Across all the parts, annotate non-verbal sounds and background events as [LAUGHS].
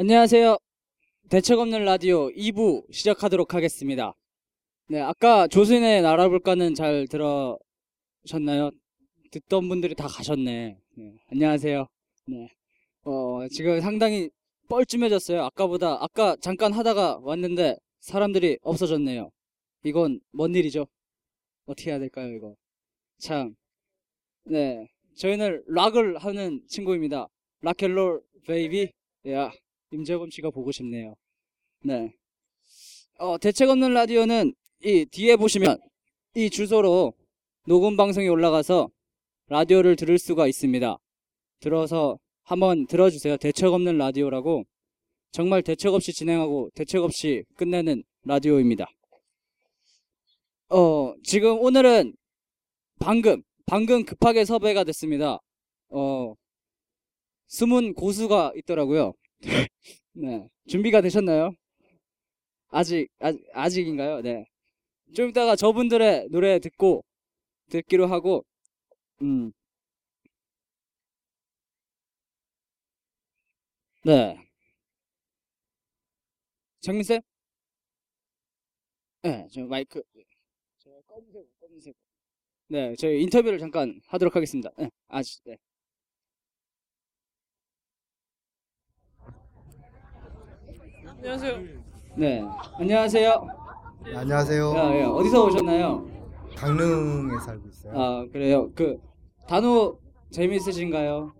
안녕하세요. 대책 없는 라디오 2부 시작하도록 하겠습니다. 네, 아까 조선의 알아볼까는 잘 들으셨나요? 듣던 분들이 다 가셨네. 네, 안녕하세요. 네. 어, 지금 상당히 뻘쭘해졌어요. 아까보다, 아까 잠깐 하다가 왔는데 사람들이 없어졌네요. 이건 뭔 일이죠? 어떻게 해야 될까요, 이거? 참. 네. 저희는 락을 하는 친구입니다. Rock and roll baby. 야, 임재범 씨가 보고 싶네요. 네. 어, 대책 없는 라디오는 이 뒤에 보시면 이 주소로 녹음 방송이 올라가서 라디오를 들을 수가 있습니다. 들어서 한번 들어주세요. 대책 없는 라디오라고 정말 대책 없이 진행하고 대책 없이 끝내는 라디오입니다. 어, 지금 오늘은 방금, 방금 급하게 섭외가 됐습니다. 어, 숨은 고수가 있더라고요. 네. 준비가 되셨나요? 아직, 아직, 아직인가요? 네. 좀 이따가 저분들의 노래 듣고, 듣기로 하고, 음. 네. 장민쌤? 네, 저 마이크. 저 검은색, 검은색. 네, 저희 인터뷰를 잠깐 하도록 하겠습니다. 네, 아직, 네. 안녕하세요. 네, 안녕하세요. 네, 안녕하세요. 야, 야, 어디서 오셨나요? 강릉에 살고 있어요. 아, 그래요. 그, 단호 재미있으신가요?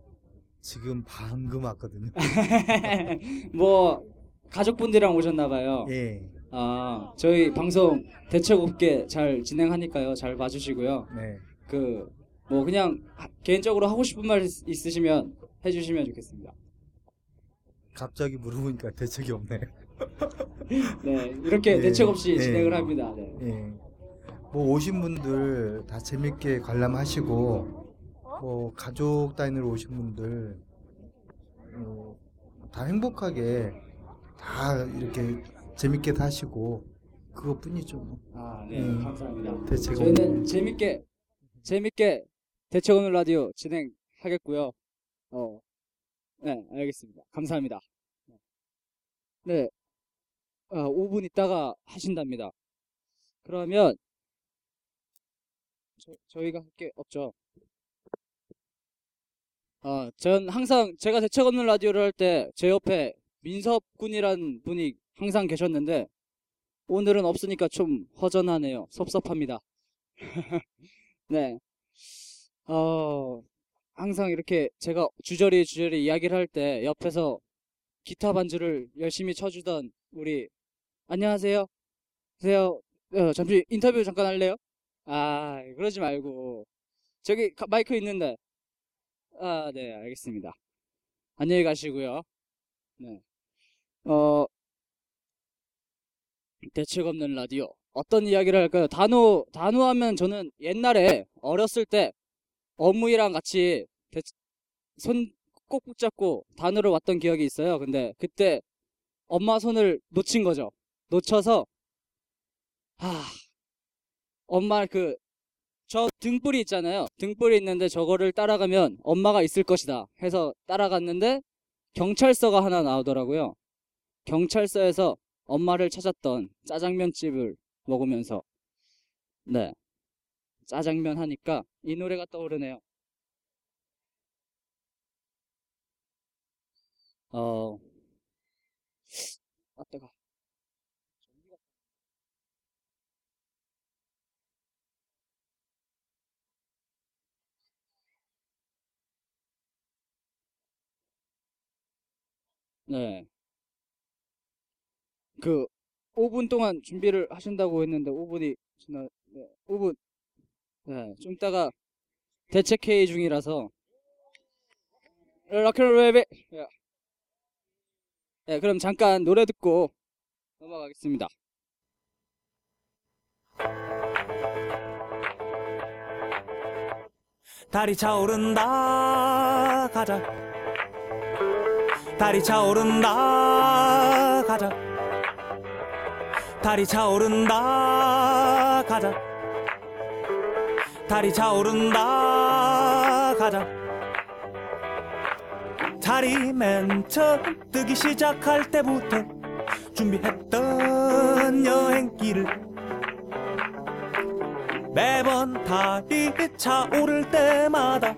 지금 방금 왔거든요. [LAUGHS] 뭐, 가족분들이랑 오셨나봐요. 예. 아, 저희 방송 대책 없게 잘 진행하니까요. 잘 봐주시고요. 네. 그, 뭐, 그냥 하- 개인적으로 하고 싶은 말 있- 있으시면 해주시면 좋겠습니다. 갑자기 물어보니까 [LAUGHS] 대책이 없네요. 네, 이렇게 네, 대책 없이 네. 진행을 합니다. 네. 예. 뭐 오신 분들 다 재밌게 관람하시고 뭐 가족 단위로 오신 분들 어, 다 행복하게 다 이렇게 재밌게 사시고 그것뿐이죠. 뭐. 아, 네, 음, 감사합니다. 대책 저희는. 재밌게, 재밌게 대책 없는 라디오 진행하겠고요. 어, 네, 알겠습니다. 감사합니다. 네, 아, 5분 있다가 하신답니다. 그러면, 저, 저희가 할 게 없죠. 아, 전 항상 제가 대책 없는 라디오를 할 때 제 옆에 민섭 군이란 분이 항상 계셨는데, 오늘은 없으니까 좀 허전하네요. 섭섭합니다. [LAUGHS] 네. 어, 항상 이렇게 제가 주저리 주저리 이야기를 할 때 옆에서 기타 반주를 열심히 쳐주던 우리, 안녕하세요. 안녕하세요. 어, 잠시 인터뷰 잠깐 할래요? 아, 그러지 말고. 저기 가- 마이크 있는데. 아, 네, 알겠습니다. 안녕히 가시고요. 네. 어, 대책 없는 라디오. 어떤 이야기를 할까요? 단호, 단호하면 저는 옛날에 어렸을 때 어묵이랑 같이 대- 손 꼭 붙잡고 단호를 왔던 기억이 있어요. 근데 그때 엄마 손을 놓친 거죠. 놓쳐서, 아, 엄마 그, 저 등불이 있잖아요. 등불이 있는데 저거를 따라가면 엄마가 있을 것이다. 해서 따라갔는데 경찰서가 하나 나오더라고요. 경찰서에서 엄마를 찾았던 짜장면 집을 먹으면서 네 짜장면 하니까 이 노래가 떠오르네요. 어, 아 뜨거. 네. 그 5분 동안 준비를 하신다고 했는데 5분이 지나 네, 5분 네, 좀 이따가 대책 회의 중이라서 락앤롤 랩 네, 그럼 잠깐 노래 듣고 넘어가겠습니다. 달이 차오른다 가자. 달이 차오른다 가자. 달이 차오른다 가자. 달이 차오른다 가자 달이 맨 처음 뜨기 시작할 때부터 준비했던 여행길을 매번 달이 차오를 때마다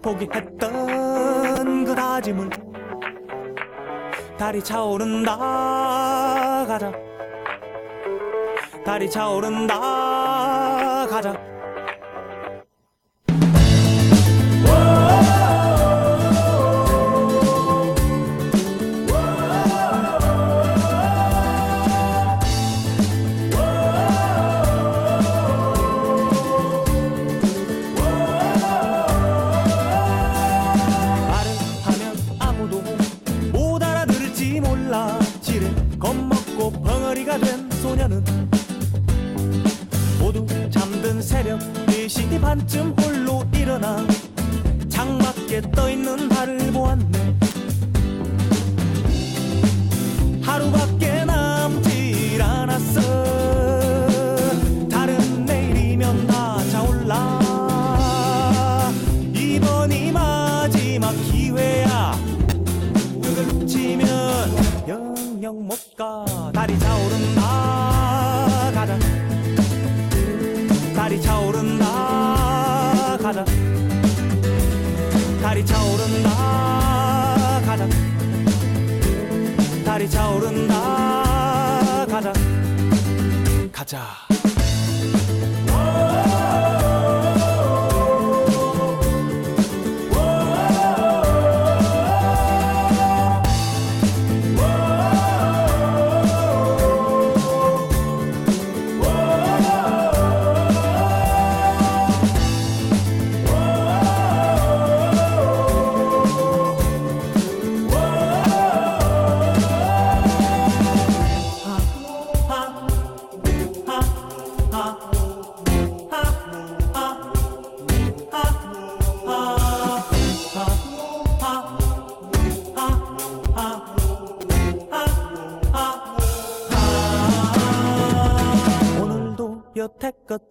포기했던 그 다짐을 달이 차오른다 가자. 달이 차오른다 가자 새벽 4시 반쯤 홀로 일어나 창밖에 떠있는 달을 보았네. 하루밖에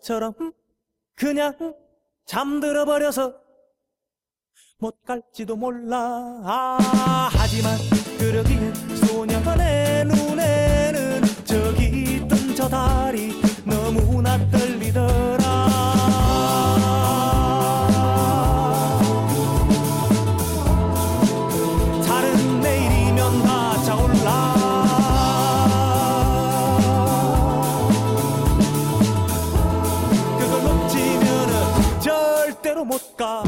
여태껏처럼 그냥 잠들어 버려서 못 갈지도 몰라. 아, 하지만 그러기엔 소녀의 눈에는 저기 있던 저 달이 너무나 떨리더라 절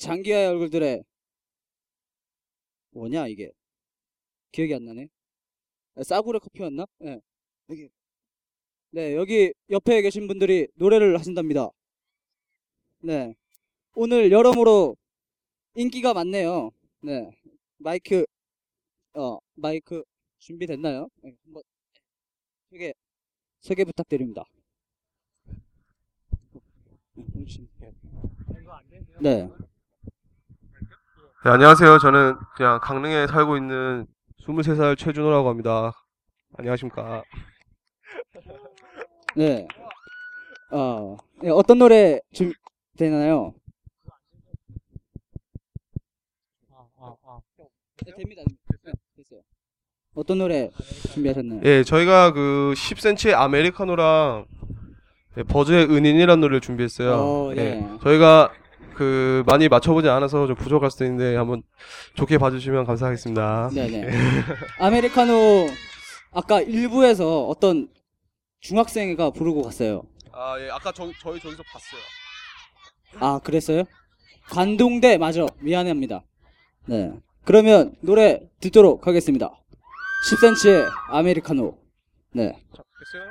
장기하의 얼굴들의 뭐냐 이게 기억이 안 나네. 아, 싸구려 커피였나? 네. 여기 네 여기 옆에 계신 분들이 노래를 하신답니다. 네. 오늘 여러모로 인기가 많네요. 네. 마이크 어 마이크 준비됐나요? 네, 한번 소개 소개 부탁드립니다. 네. 네, 안녕하세요. 저는 그냥 강릉에 살고 있는 23살 최준호라고 합니다. 안녕하십니까. 네. 어, 네, 어떤 노래 준비되나요? 네, 됩니다. 네, 됐어요. 어떤 노래 준비하셨나요? 예, 저희가 그 10cm의 아메리카노랑 네, 버즈의 은인이라는 노래를 준비했어요. 어, 네. 저희가 그 많이 맞춰보지 않아서 좀 부족할 수도 있는데 한번 좋게 봐주시면 감사하겠습니다. 네네. [LAUGHS] 아메리카노 아까 일부에서 어떤 중학생이가 부르고 갔어요. 아, 예, 아까 저, 저희 저기서 봤어요. 아 그랬어요? 관동대 맞아 미안합니다. 네. 그러면 노래 듣도록 하겠습니다. 10cm의 아메리카노. 네. 자, 됐어요?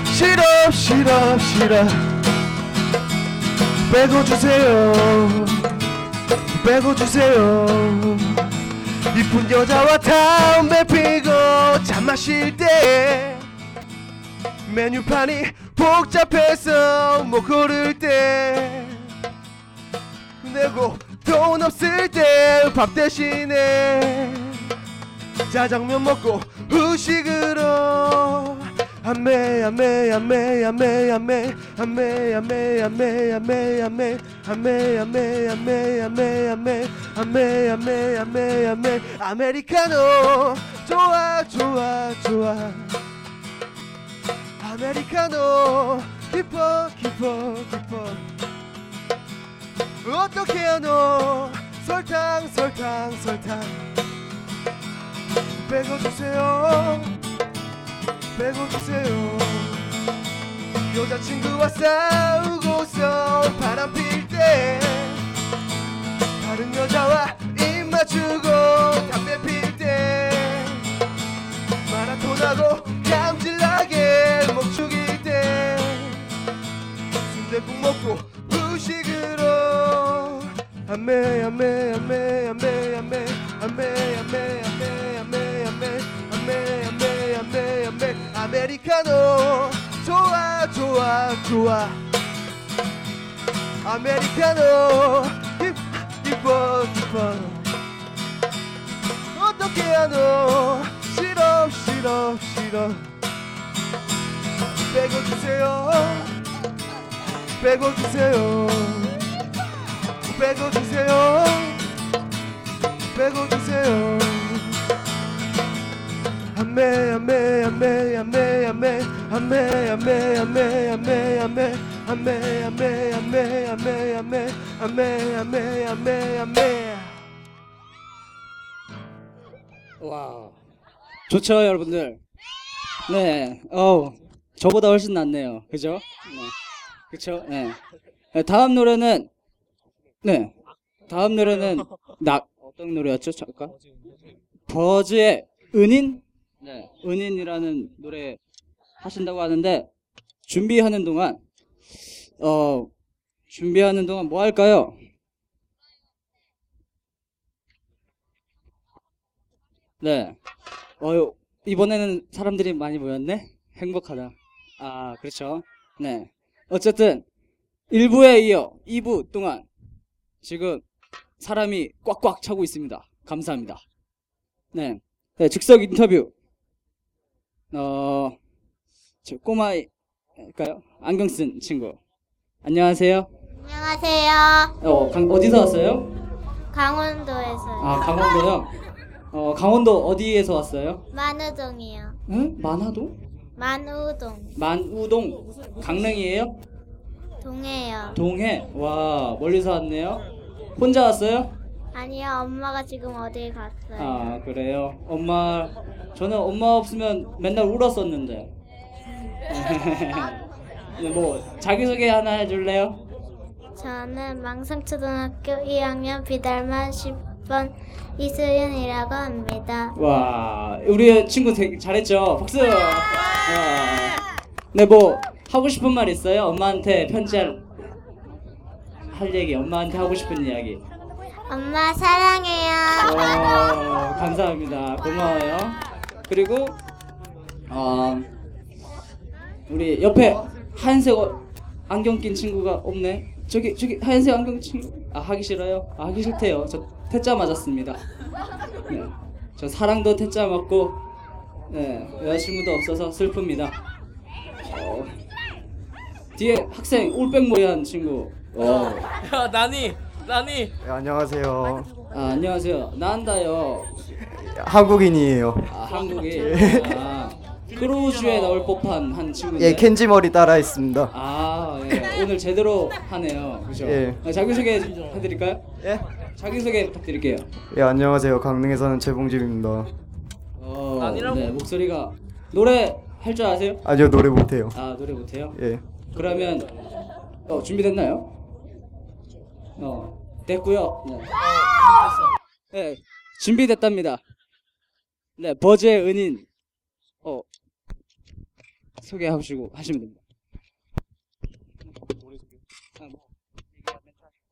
싫어 싫어 싫어. 빼고 주세요. 빼고 주세요. 이쁜 여자와 담배 피고 잠 마실 때 메뉴판이 복잡해서 못 고를 때 내고 돈 없을 때 밥 대신에 짜장면 먹고 후식으로 아메 아메 아메 아메 아메 아메 아메 아메 아메 아메 아메 아메 아메 아메 아메 아메 아메 아메 아메 아메리카노 좋아 좋아 좋아 아메리카노 기뻐 기뻐 기뻐 어떻게 하노 설탕 설탕 설탕 빼고 주세요 빼고 주세요 여자친구와 싸우고서 바람 필 때 다른 여자와 입 맞추고 담배 필 때 마라톤하고 깜질나게 목 축일 때 순대국 먹고 후식으로 아메 아메 아메 아메 아메 아메 아메 아메 아메 아메 아메 아메 아메 아메 아메리카노. 좋아 좋아 좋아. 아메리카노. 기- 기뻐 기뻐 어떻게 하노? 싫어 싫어 싫어. 빼고 주세요. 빼고 주세요. 빼고 주세요. 빼고 주세요 아메 아메 아메 아메 아메 아메 아메 아메 아메 아메 아메 아메 아메 아메 아메 아메 아메 아메 아메 와. 좋죠, 여러분들. 네. 어우, 저보다 훨씬 낫네요. 그죠? 네. 그쵸? 네. 네, 다음 노래는, 네. 다음 노래는, 나, 어떤 노래였죠? 잠깐. 버즈의 은인? 네. 은인이라는 노래 하신다고 하는데, 준비하는 동안, 어, 준비하는 동안 뭐 할까요? 네. 어, 이번에는 사람들이 많이 모였네? 행복하다. 아, 그렇죠. 네. 어쨌든, 1부에 이어 2부 동안 지금 사람이 꽉꽉 차고 있습니다. 감사합니다. 네. 네, 즉석 인터뷰. 어, 저 꼬마일까요? 안경 쓴 친구. 안녕하세요. 안녕하세요. 어, 강, 어디서 왔어요? 강원도에서요. 아, 강원도요? 어, 강원도 어디에서 왔어요? 만우동이요. 응? 만화도? 만우동. 만우동 강릉이에요? 동해요. 동해 와 멀리서 왔네요 혼자 왔어요? 아니요, 엄마가 지금 어딜 갔어요. 아 그래요 엄마 저는 엄마 없으면 맨날 울었었는데 [LAUGHS] 네, 뭐 자기소개 하나 해줄래요? 저는 망상초등학교 2학년 비달만 10번 이수연이라고 합니다. 와 우리 친구 되게 잘했죠 박수 네뭐 하고 싶은 말 있어요? 엄마한테 편지할 할 얘기 엄마한테 하고 싶은 이야기 엄마 사랑해요. 어, 감사합니다. 고마워요. 그리고 어, 우리 옆에 하얀색 어- 안경 낀 친구가 없네. 저기 저기 하얀색 안경 친구. 아 하기 싫어요? 아, 하기 싫대요. 저 태자 맞았습니다. 네. 저 사랑도 태자 맞고 네, 여자친구도 없어서 슬픕니다. 어, 뒤에 학생 올백머리한 친구. 어. 야 나니 나니 네, 안녕하세요. 아, 안녕하세요. 나한다요. 한국인이에요. 아, 한국이 아, 크루즈에 나올 법한 한 친구인데. 예, 켄지 머리 따라 있습니다. 아, 예. 오늘 제대로 하네요. 그죠? 예. 아, 자기소개 해드릴까요? 예? 자기소개 부탁드릴게요. 예, 안녕하세요. 강릉에 사는 최봉집입니다. 어, 아니라고? 네, 목소리가 노래 할 줄 아세요? 아니요, 노래 못해요. 아, 노래 못해요? 예. 그러면 어, 준비됐나요? 어, 됐고요. 네. 네, 준비됐답니다. 네, 버즈의 은인 어 소개하시고 하시면 됩니다.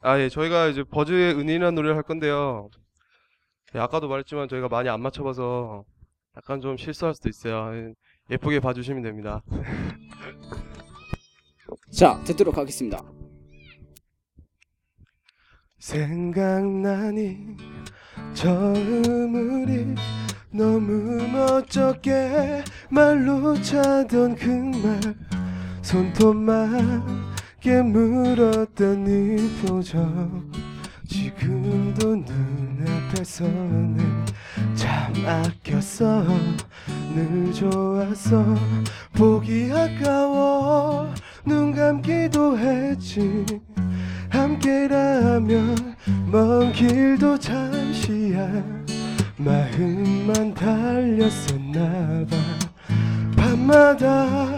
아, 예, 저희가 이제 버즈의 은인이라는 노래를 할 건데요. 예, 아까도 말했지만 저희가 많이 안 맞춰봐서 약간 좀 실수할 수도 있어요. 예, 예쁘게 봐주시면 됩니다. 자, 듣도록 하겠습니다. 생각나니 처음 우리 너무 멋쩍게 말로 차던 그말 손톱만게 물었던 이 표정 지금도 눈앞에서 는 참 아꼈어. 늘 좋았어 보기 아까워. 눈 감기도 했지 함께라면 먼 길도 잠시야. 마음만 달렸었나봐. 밤마다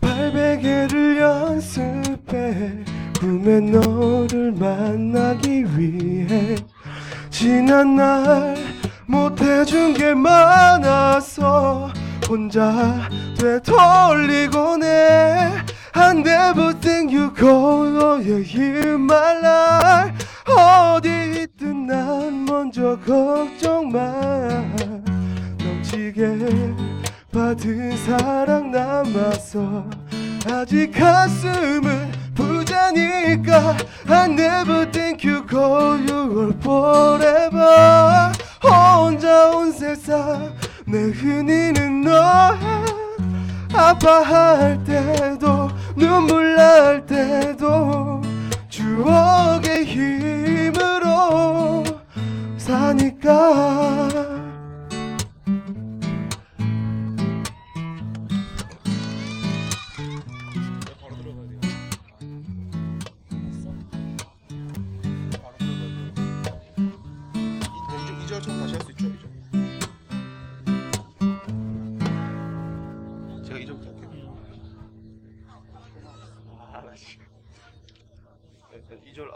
발베개를 연습해 꿈에 너를 만나기 위해. 지난 날 못해준 게 많아서 혼자 되돌리곤 해 I never think you go yeah, in my life 어디 있든 난 먼저 걱정만 넘치게 받은 사랑 남아서 아직 가슴은 부자니까 I never think you go you are forever 혼자 온 세상 내 흔히는 너야 아파할 때도 눈물 날 때도 추억의 힘으로 사니까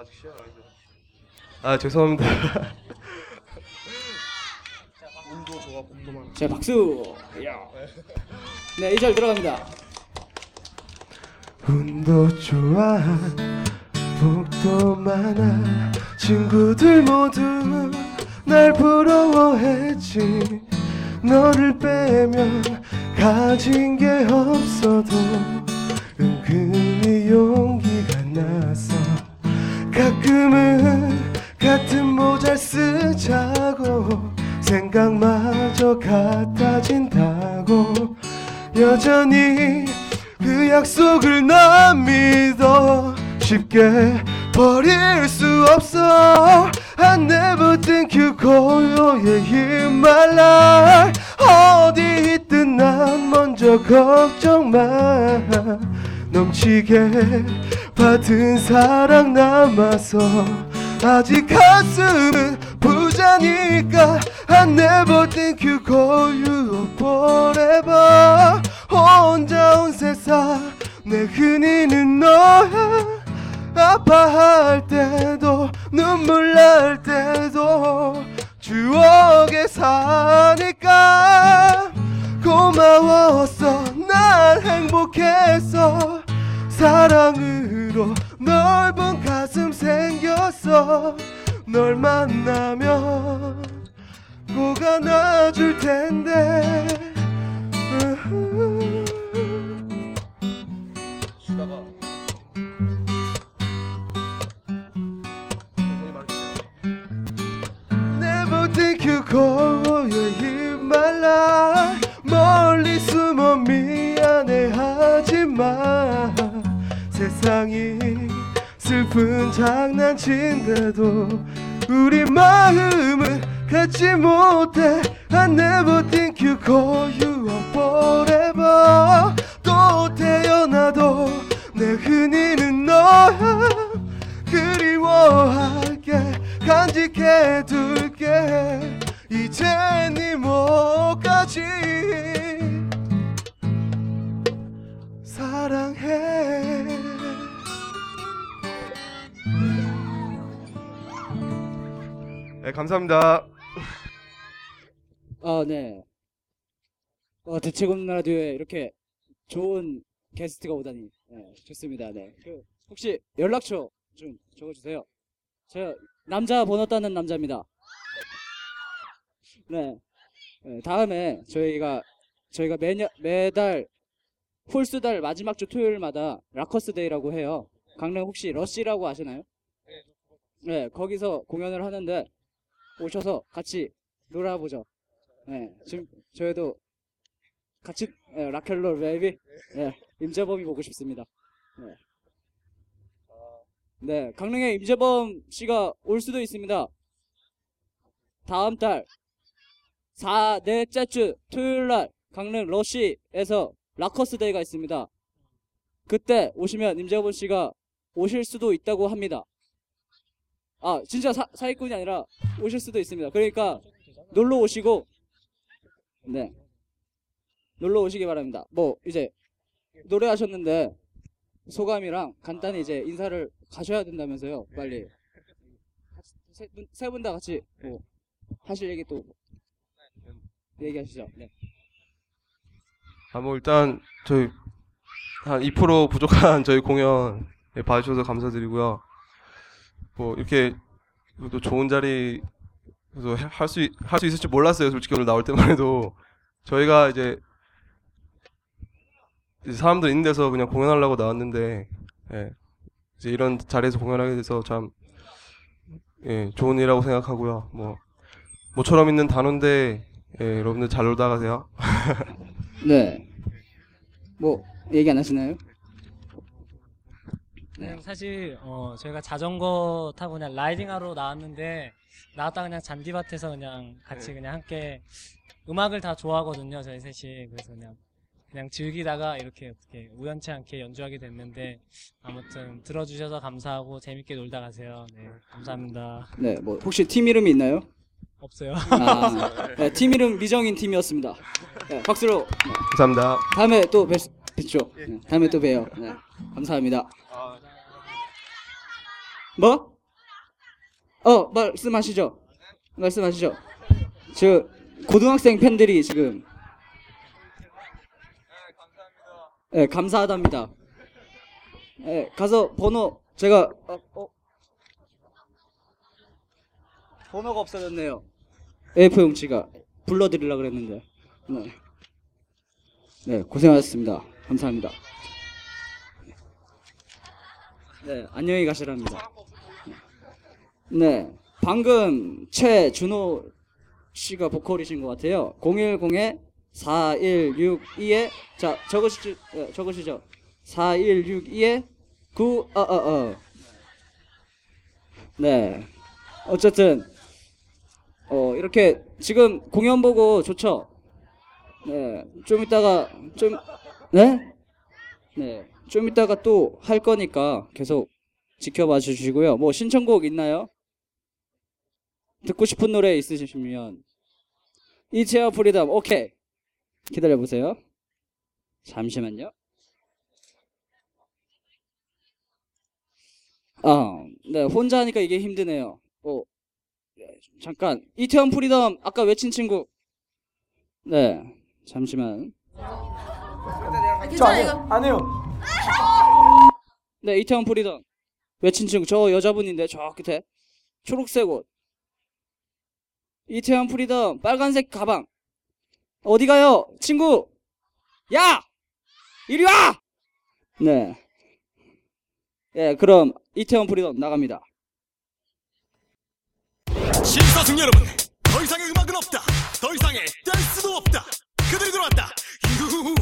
아직 시작 안 했어요. 아, 죄송합니다. 자, 박수. 야. 네, 2절 들어갑니다. 운도 좋아 복도 많아 친구들 모두 날 부러워했지 너를 빼면 가진 게 없어도 은근히 용기가 나서 가끔은 같은 모자 쓰자고 생각마저 같아진다고 여전히 그 약속을 난 믿어 쉽게 버릴 수 없어 I never think you go yeah, in my life 어디 있든 난 먼저 걱정만 넘치게 받은 사랑 남아서 아직 가슴은 부자니까 I never think you go you forever. 혼자 온 세상 내 흔히는 너야. 아파할 때도 눈물 날 때도 추억에 사니까 고마웠어. 날 행복했어 사랑으로 넓은 가슴 생겼어. 널 만나면 꼭 안아줄 텐데. Never think you go in my life 멀리 숨어 미안해하지마 세상이 슬픈 장난친데도 우리 마음은 갖지 못해. I never think you go you are forever. 또 태어나도 내 흔히는 너야. 그리워할게 간직해 둘게. 이제 네 목까지? 사랑해 네 감사합니다 [LAUGHS] 아, 네. 어, 대체금 라디오에 이렇게 좋은 게스트가 오다니. 네, 좋습니다. 네. 그, 혹시 연락처 좀 적어주세요. 저, 남자 번호 따는 남자입니다. 네. 네, 다음에 저희가, 저희가 매년, 매달, 홀수달 마지막 주 토요일마다 Rockers Day라고 해요. 강릉 혹시 러시라고 아시나요? 네, 거기서 공연을 하는데 오셔서 같이 놀아보죠. 네, 지금 저희도 같이 예, rock and roll baby 예, 임재범이 보고 싶습니다. 네. 네, 강릉에 임재범 씨가 올 수도 있습니다. 다음 달 4, 넷째 주 토요일 날 강릉 러시에서 Rockers Day가 있습니다. 그때 오시면 임재범 씨가 오실 수도 있다고 합니다. 아, 진짜 사, 사기꾼이 아니라 오실 수도 있습니다. 그러니까 놀러 오시고 네. 놀러 오시기 바랍니다. 뭐 이제 노래하셨는데 소감이랑 간단히 이제 인사를 가셔야 된다면서요. 빨리 세 분 다 같이 뭐 하실 얘기 또 얘기하시죠. 네. 아, 뭐 일단 저희 한 2% 부족한 저희 공연 예, 봐주셔서 감사드리고요. 뭐 이렇게 또 좋은 자리 그래서 할수 할 수 있을지 몰랐어요. 솔직히 오늘 나올 때만 해도 저희가 이제 사람들 있는 데서 그냥 공연하려고 나왔는데 예, 이제 이런 자리에서 공연하게 돼서 참 예, 좋은 일이라고 생각하고요. 뭐 모처럼 있는 단원데 예, 여러분들 잘 놀다 가세요. [LAUGHS] 네. 뭐 얘기 안 하시나요? 그냥 사실 어 저희가 자전거 타고 그냥 라이딩하러 나왔는데 나왔다 그냥 잔디밭에서 그냥 같이 그냥 함께 음악을 다 좋아하거든요 저희 셋이 그래서 그냥 그냥 즐기다가 이렇게 어떻게 우연치 않게 연주하게 됐는데 아무튼 들어주셔서 감사하고 재밌게 놀다 가세요 네 감사합니다 네. 뭐 혹시 팀 이름이 있나요? 없어요 아, 네, 팀 이름 미정인 팀이었습니다. 네, 박수로 네, 감사합니다. 다음에 또 뵙, 뵙죠. 네, 다음에 또 봬요. 네, 감사합니다. 뭐? 어, 말씀하시죠. 말씀하시죠. 저 고등학생 팬들이 지금 네, 감사하답니다. 네, 가서 번호 제가 어, 어. 번호가 없어졌네요. A4 용치가 불러드리려 그랬는데. 네. 네, 고생하셨습니다. 감사합니다. 네, 안녕히 가시랍니다. 네, 방금 최준호 씨가 보컬이신 것 같아요. 010에 4162에 자 적으시죠, 네, 적으시죠. 4162에 9어어 어. 네, 어쨌든 어 이렇게 지금 공연 보고 좋죠. 네, 좀 이따가 좀 네? 네, 좀 이따가 또 할 거니까 계속 지켜봐 주시고요. 뭐 신청곡 있나요? 듣고 싶은 노래 있으시면 이태원 freedom 오케이 기다려 보세요. 잠시만요. 아, 네 혼자 하니까 이게 힘드네요. 어, 네, 잠깐 이태원 Freedom 아까 외친 친구 네 잠시만 안 해요. 네, 이태원 Freedom. 외친 친구, 저 여자분인데, 저 끝에. 초록색 옷. 이태원 Freedom, 빨간색 가방. 어디 가요? 친구! 야! 이리 와! 네. 예, 그럼 이태원 Freedom 나갑니다. 신사숙녀 여러분, 더 이상의 음악은 없다. 더 이상의 댄스도 없다. 그들이 들어왔다. 유후,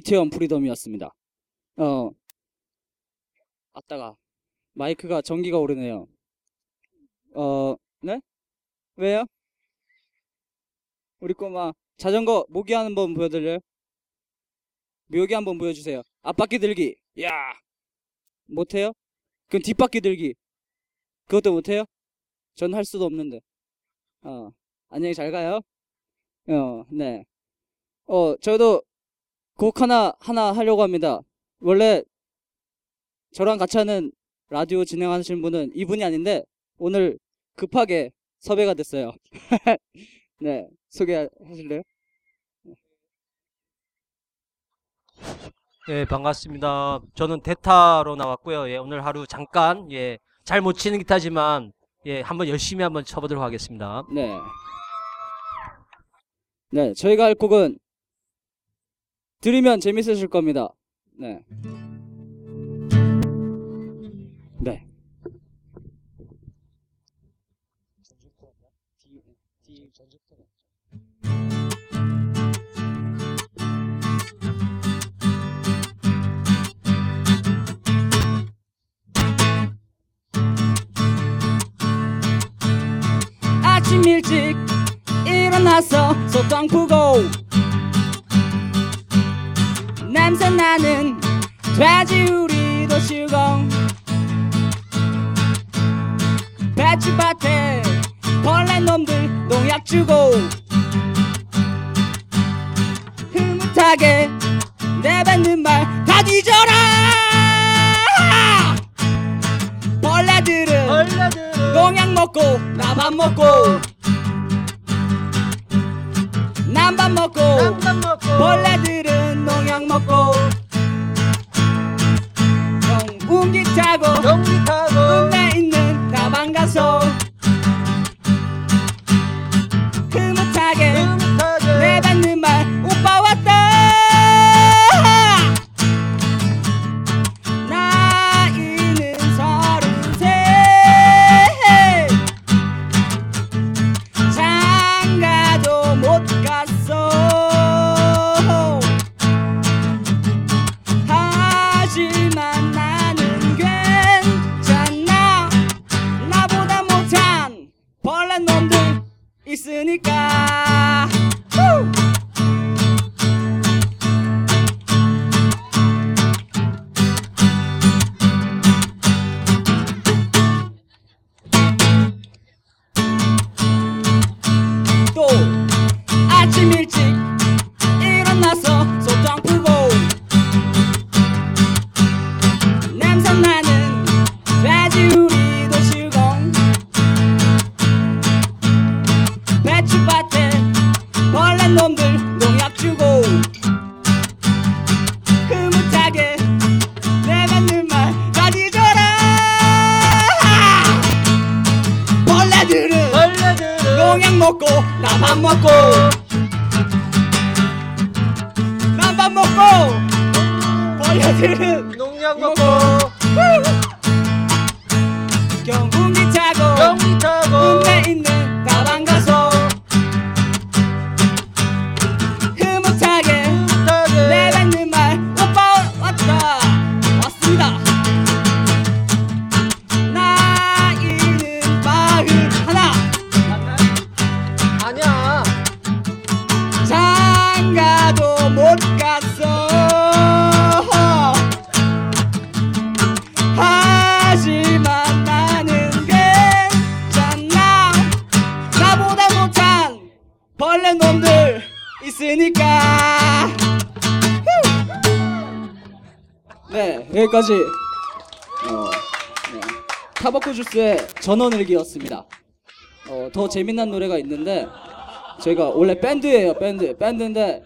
이태원 프리덤이었습니다. 어, 아따가 마이크가 전기가 오르네요. 어, 네? 왜요? 우리 꼬마 자전거 모기 하는 법 보여드려요? 묘기 한번 보여주세요. 앞바퀴 들기. 야, 못해요? 그럼 뒷바퀴 들기. 그것도 못해요? 전 할 수도 없는데. 어, 안녕히 잘 가요. 어, 네. 어, 저도 곡 하나 하나 하려고 합니다. 원래 저랑 같이 하는 라디오 진행하시는 분은 이분이 아닌데 오늘 급하게 섭외가 됐어요. [LAUGHS] 네, 소개하실래요? 네, 반갑습니다. 저는 대타로 나왔고요. 예, 오늘 하루 잠깐 예, 잘 못 치는 기타지만 예, 한번 열심히 한번 쳐보도록 하겠습니다. 네. 네, 저희가 할 곡은 들으면 재밌으실 겁니다. 네. 네. 아침 일찍 일어나서 소똥 pu고 냄새 나는 돼지 우리도 실고 배추밭에 벌레 놈들 농약 주고 흐뭇하게 내뱉는 말 다 뒤져라! 벌레들은 농약 먹고 나밥 먹고 난밥 먹고 벌레들은 농약 먹고 경운기 타고 읍내 있는 다방 가서 흐뭇하게 전원일기였습니다. 어, 더 재미난 노래가 있는데 저희가 원래 밴드예요 밴드. 밴드인데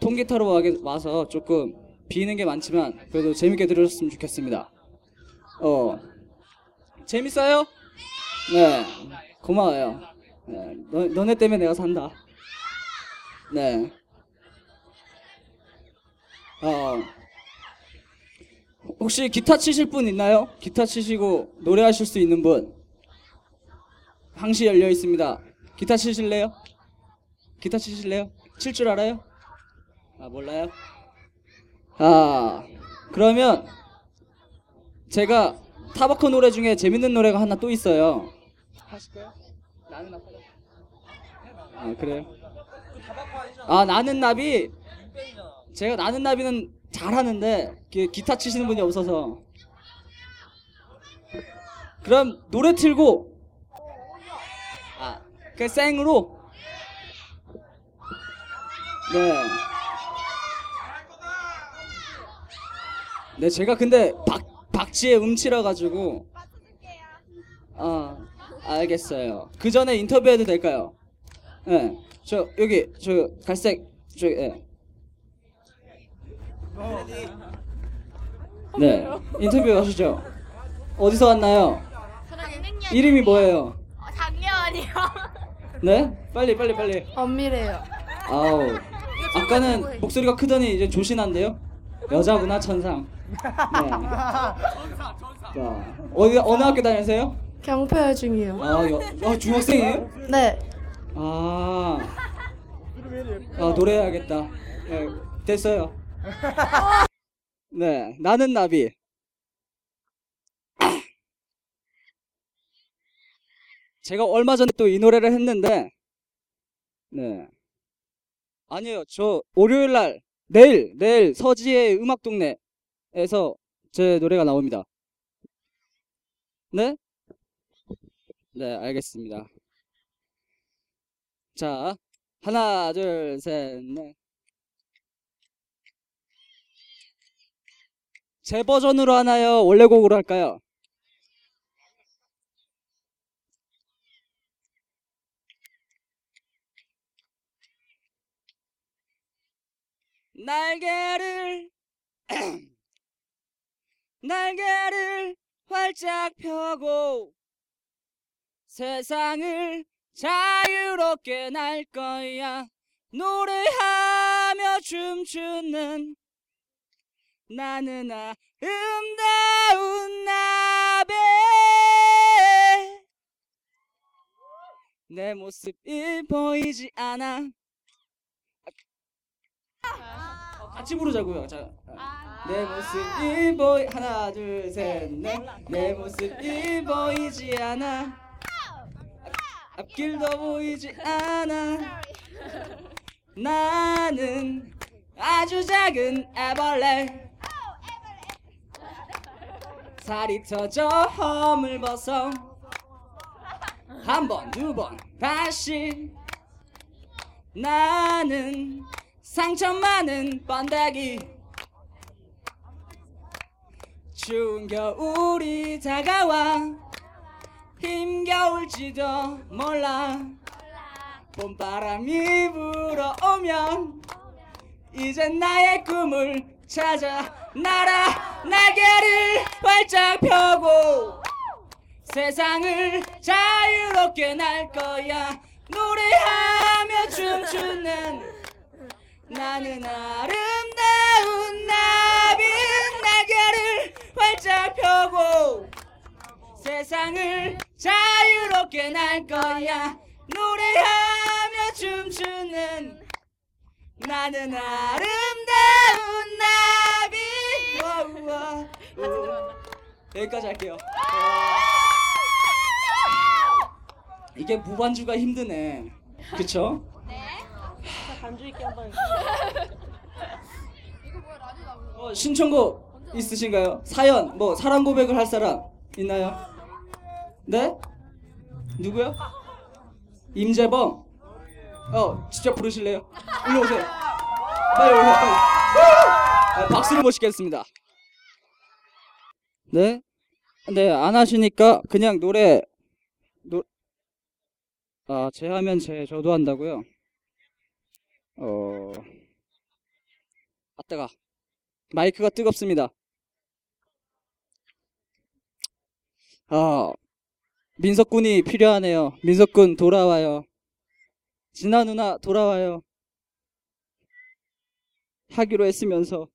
통기타로 와서 조금 비는 게 많지만 그래도 재밌게 들으셨으면 좋겠습니다. 어 재밌어요? 네 고마워요. 네, 너, 너네 때문에 내가 산다. 네. 어, 혹시 기타 치실 분 있나요? 기타 치시고 노래하실 수 있는 분 항시 열려 있습니다 기타 치실래요? 기타 치실래요? 칠 줄 알아요? 아 몰라요? 아 그러면 제가 타바코 노래 중에 재밌는 노래가 하나 또 있어요. 하실까요? 나는 나비. 아 그래요? 아 나는 나비. 제가 나는 나비는 잘하는데 기- 기타 치시는 분이 없어서. 그럼 노래 틀고 아 그 생으로 네. 네, 제가 근데 박, 박지의 음치라 가지고. 아, 알겠어요. 그 전에 인터뷰해도 될까요? 네. 저 여기 저 갈색 저 예. 네 인터뷰 하시죠. 어디서 왔나요? 이름이 뭐예요? 작년이요. 네? 빨리 빨리 빨리. 엄밀해요. 아우 아까는 목소리가 크더니 이제 조신한데요? 여자구나 천상. 네. 자, 어디 어느 학교 다니세요? 경포여 중이요. 아, 여, 아 중학생이에요? 네. 아, 아 노래해야겠다. 네, 됐어요. 네, 나는 나비. 제가 얼마 전에 또 이 노래를 했는데, 네. 아니에요. 저 월요일 날, 내일, 내일 서지의 음악동네에서 제 노래가 나옵니다. 네? 네, 알겠습니다. 자, 하나, 둘, 셋, 넷. 제 버전으로 하나요? 원래 곡으로 할까요? 날개를 [CLEARS THROAT] 날개를 활짝 펴고 세상을 자유롭게 날 거야. 노래하며 춤추는 나는 아름다운 나비 내 모습이 보이지 않아 같이 부르자고요. 자, 내 모습이 보이 하나 둘 셋 넷 내 모습이 보이지 않아. 앞길도 보이지 않아. 나는 아주 작은 애벌레. 살이 터져 험을 벗어. 한 번 두 번 다시. 나는 상처 많은 번데기. 추운 겨울이 다가와 힘겨울지도 몰라. 봄바람이 불어오면 이제 나의 꿈을 찾아 날아 날개를 활짝 펴고 세상을 자유롭게 날 거야. 노래하며 춤추는 나는 아름다운 나비 날개를 활짝 펴고 세상을 자유롭게 날 거야. 노래하며 춤추는 나는 아름다운 나비. 우와, 우와. 여기까지 할게요. 이게 무반주가 힘드네. 그쵸? 반주 있게 한번. 어, 신청곡 있으신가요? 사연 뭐 사랑 고백을 할 사람 있나요? 네? 누구요? 임재범 어 직접 부르실래요? 일로 오세요 빨리 오세요 빨리 아, 박수로 모시겠습니다 네? 네 안 하시니까 그냥 노래 노... 아, 제 하면 제 저도 한다고요? 어... 아 뜨가 마이크가 뜨겁습니다. 아, 민석군이 필요하네요. 민석군 돌아와요. 진아 누나 돌아와요. 하기로 했으면서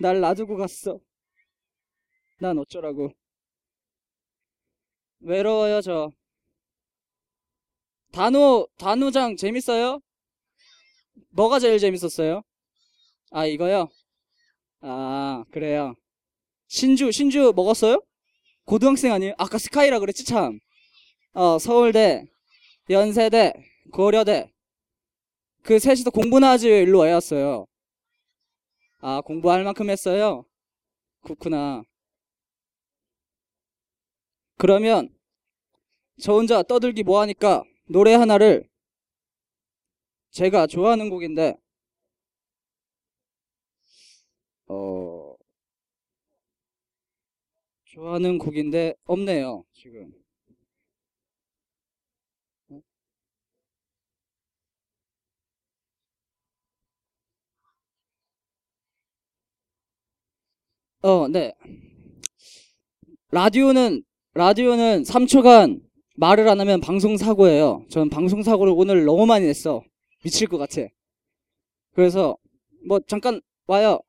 날 놔두고 갔어. 난 어쩌라고. 외로워요, 저. 단호, 단호장 재밌어요? 뭐가 제일 재밌었어요? 아, 이거요? 아, 그래요. 신주, 신주 먹었어요? 고등학생 아니에요? 아까 스카이라 그랬지, 참. 어, 서울대, 연세대, 고려대. 그 셋이서 공부나 하지 왜 일로 왜 왔어요? 아, 공부할 만큼 했어요? 그렇구나. 그러면, 저 혼자 떠들기 뭐하니까 노래 하나를 제가 좋아하는 곡인데 어 좋아하는 곡인데 없네요 지금 어, 네. 라디오는 라디오는 3초간 말을 안 하면 방송 사고예요. 전 방송 사고를 오늘 너무 많이 냈어. 미칠 것 같아. 그래서 뭐 잠깐 와요.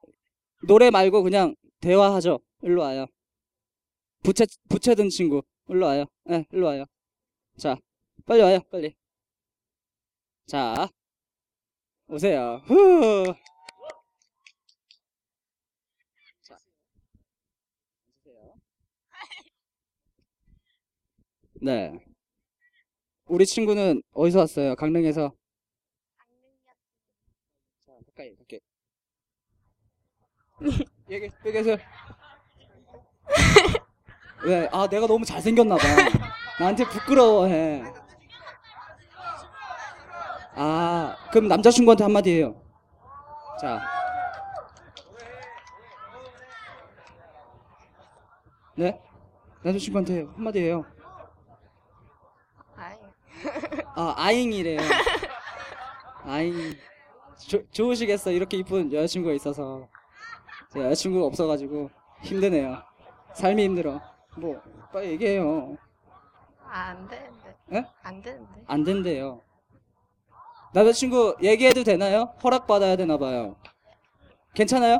노래 말고 그냥 대화하죠. 일로 와요. 부채 부채 든 친구 일로 와요. 네, 일로 와요. 자, 빨리 와요. 빨리. 자, 오세요. 후. 자, 앉으세요. 네. 우리 친구는 어디서 왔어요? 강릉에서. 자, 가까이, 가까이. 여기, 여기 계세요. 왜? 아, 내가 너무 잘생겼나봐. 나한테 부끄러워해. 아, 그럼 남자친구한테 한마디 해요. 자. 네? 남자친구한테 한마디 해요. 아, 아잉이래요. 아잉. 조, 좋으시겠어. 이렇게 이쁜 여자친구가 있어서. 제 여자친구가 없어가지고 힘드네요. 삶이 힘들어. 뭐, 빨리 얘기해요. 아, 안 되는데. 예? 안 되는데. 안 된대요. 남자친구 얘기해도 되나요? 허락받아야 되나 봐요. 괜찮아요?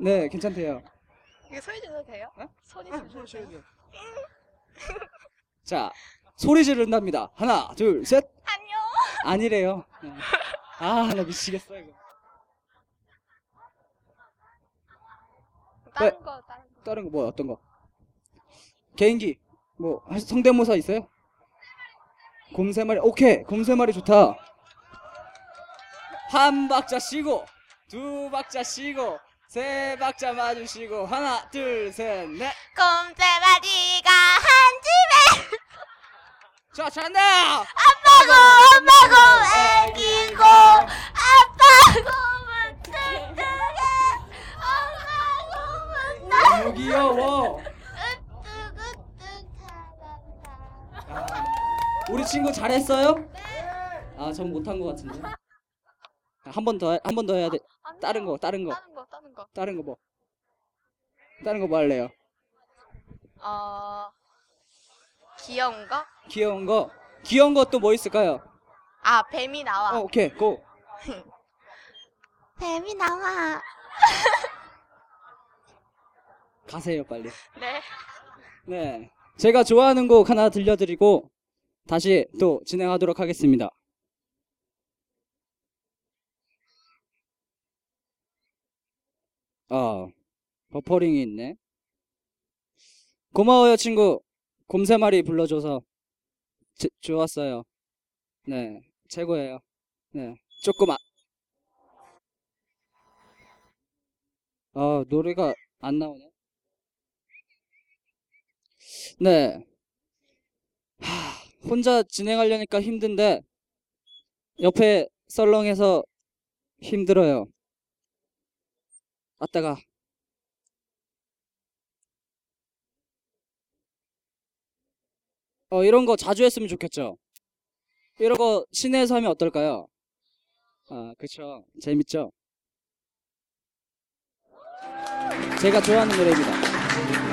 네, 괜찮대요. 이게 소리 질러도 돼요? 소리 질러도 돼요? 자, 소리 지른답니다. 하나, 둘, 셋. 안녕. 아니래요. 네. 아, 나 미치겠어, 이거. 다른 네. 거, 다른 거. 다른 거 뭐 어떤 거? 개인기 뭐 할- 성대모사 있어요? 곰 세 마리 오케이 곰 세 마리 좋다 한 박자 쉬고 두 박자 쉬고 세 박자 맞으시고 하나 둘 셋넷 곰새마리가 한 집에 자, 잘한다! 아빠고 엄마고 애기고 아빠고 뭉뚱뚱해 엄마고 너무 뭉뚱 귀여워 아, 우리 친구 잘했어요? 아, 전 못한 것 같은데 한 번 더 한 번 더 해야 돼 다른 거 다른 거 다른 거 다른 거 다른 거 뭐? 다른 거 뭐 할래요? 어... 귀여운 거? 귀여운 거? 귀여운 것도 뭐 있을까요? 아 뱀이 나와 어, 오케이, 고. [LAUGHS] 뱀이 나와 [LAUGHS] 가세요, 빨리. 네 네. 제가 좋아하는 곡 하나 들려드리고 다시 또 진행하도록 하겠습니다. 아, 버퍼링이 있네. 고마워요, 친구. 곰세 마리 불러줘서 제- 좋았어요. 네, 최고예요. 네, 조금 아, 아 노래가 안 나오네. 네. 하, 혼자 진행하려니까 힘든데 옆에 썰렁해서 힘들어요. 아따가. 어, 이런 거 자주 했으면 좋겠죠. 이런 거 시내에서 하면 어떨까요? 아, 그쵸. 재밌죠? 제가 좋아하는 노래입니다.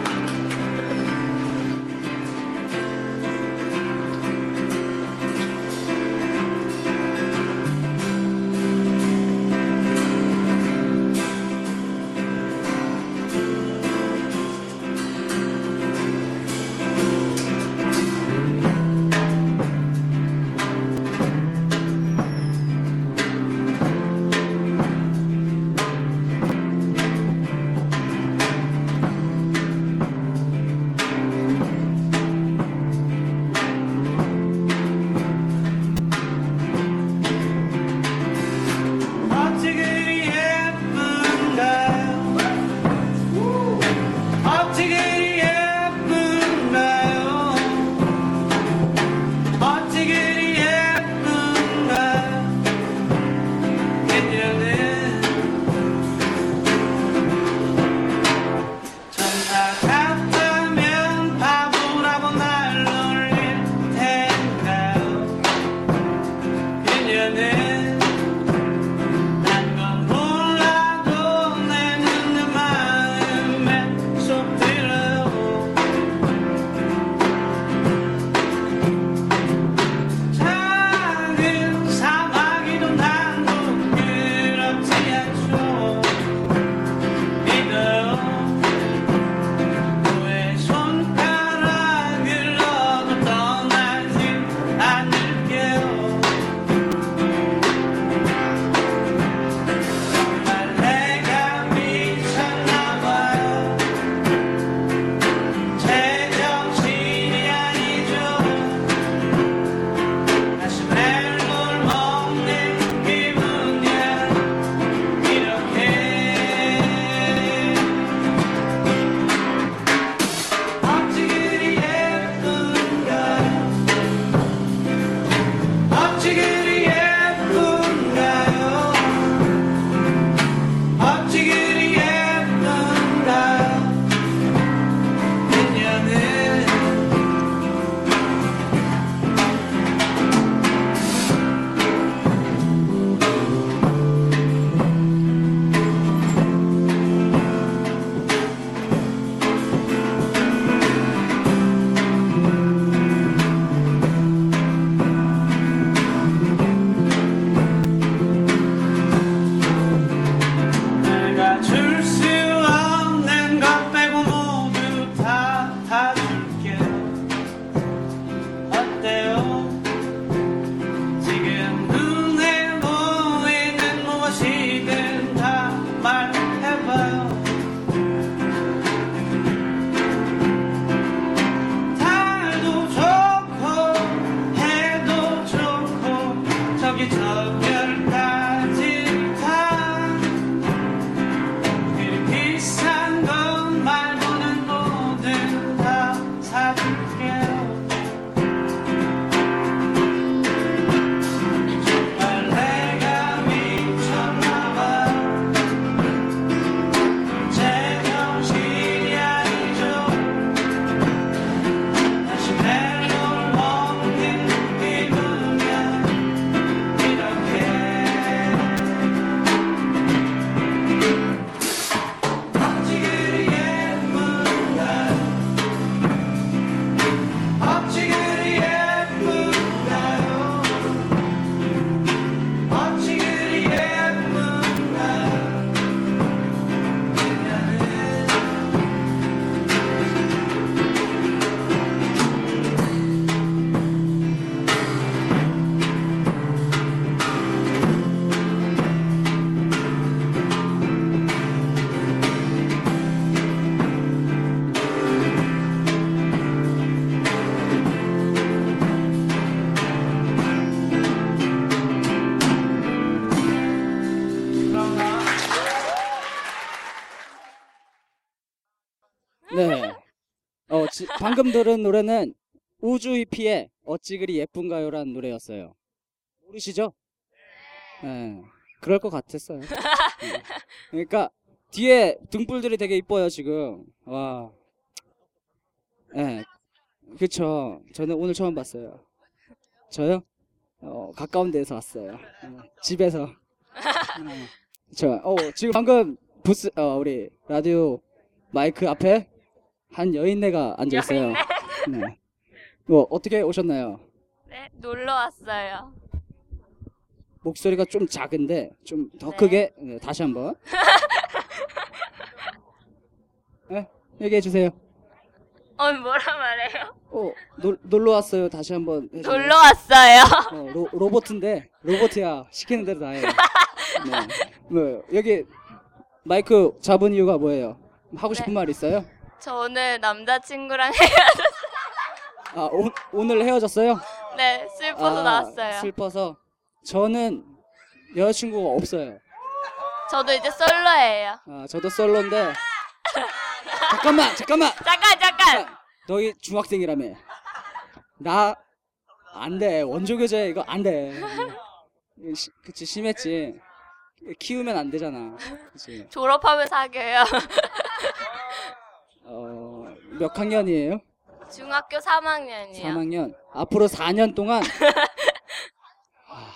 지- 방금 들은 노래는 우주 히피의 어찌 그리 예쁜가요라는 노래였어요. 모르시죠? 네. 그럴 것 같았어요. [LAUGHS] 네. 그러니까 뒤에 등불들이 되게 이뻐요 지금. 와. 네. 그쵸. 저는 오늘 처음 봤어요. 저요? 어, 가까운 데서 왔어요. 어, 집에서. 네. 저, 어, 지금 방금 부스, 어, 우리 라디오 마이크 앞에 한 여인네가 앉아 있어요. 네. 뭐 어떻게 오셨나요? 네, 놀러 왔어요. 목소리가 좀 작은데 좀 더 네. 크게 네, 다시 한번. [LAUGHS] 네, 얘기해 주세요. 어, 뭐라 말해요? 어, 놀, 놀러 왔어요. 다시 한번. 해줘요. 놀러 왔어요. 어, 로, 로봇인데 로봇이야 시키는 대로 다 해. 네. [LAUGHS] 뭐 여기 마이크 잡은 이유가 뭐예요? 하고 싶은 말 있어요? 저 오늘 남자친구랑 [LAUGHS] 아 오, 오늘 헤어졌어요? 네, 슬퍼서 아, 나왔어요. 슬퍼서 저는 여자친구가 없어요. 저도 이제 솔로예요. 아 저도 솔로인데 잠깐만 잠깐만 잠깐, 잠깐. 너희 중학생이라며 나 안 돼 원조 교제 이거 안돼 그치 심했지 키우면 안 되잖아 그치 졸업하면 사귀어요. 어 몇 학년이에요? 중학교 3학년이요. 3학년 앞으로 4년 동안 [LAUGHS] 아,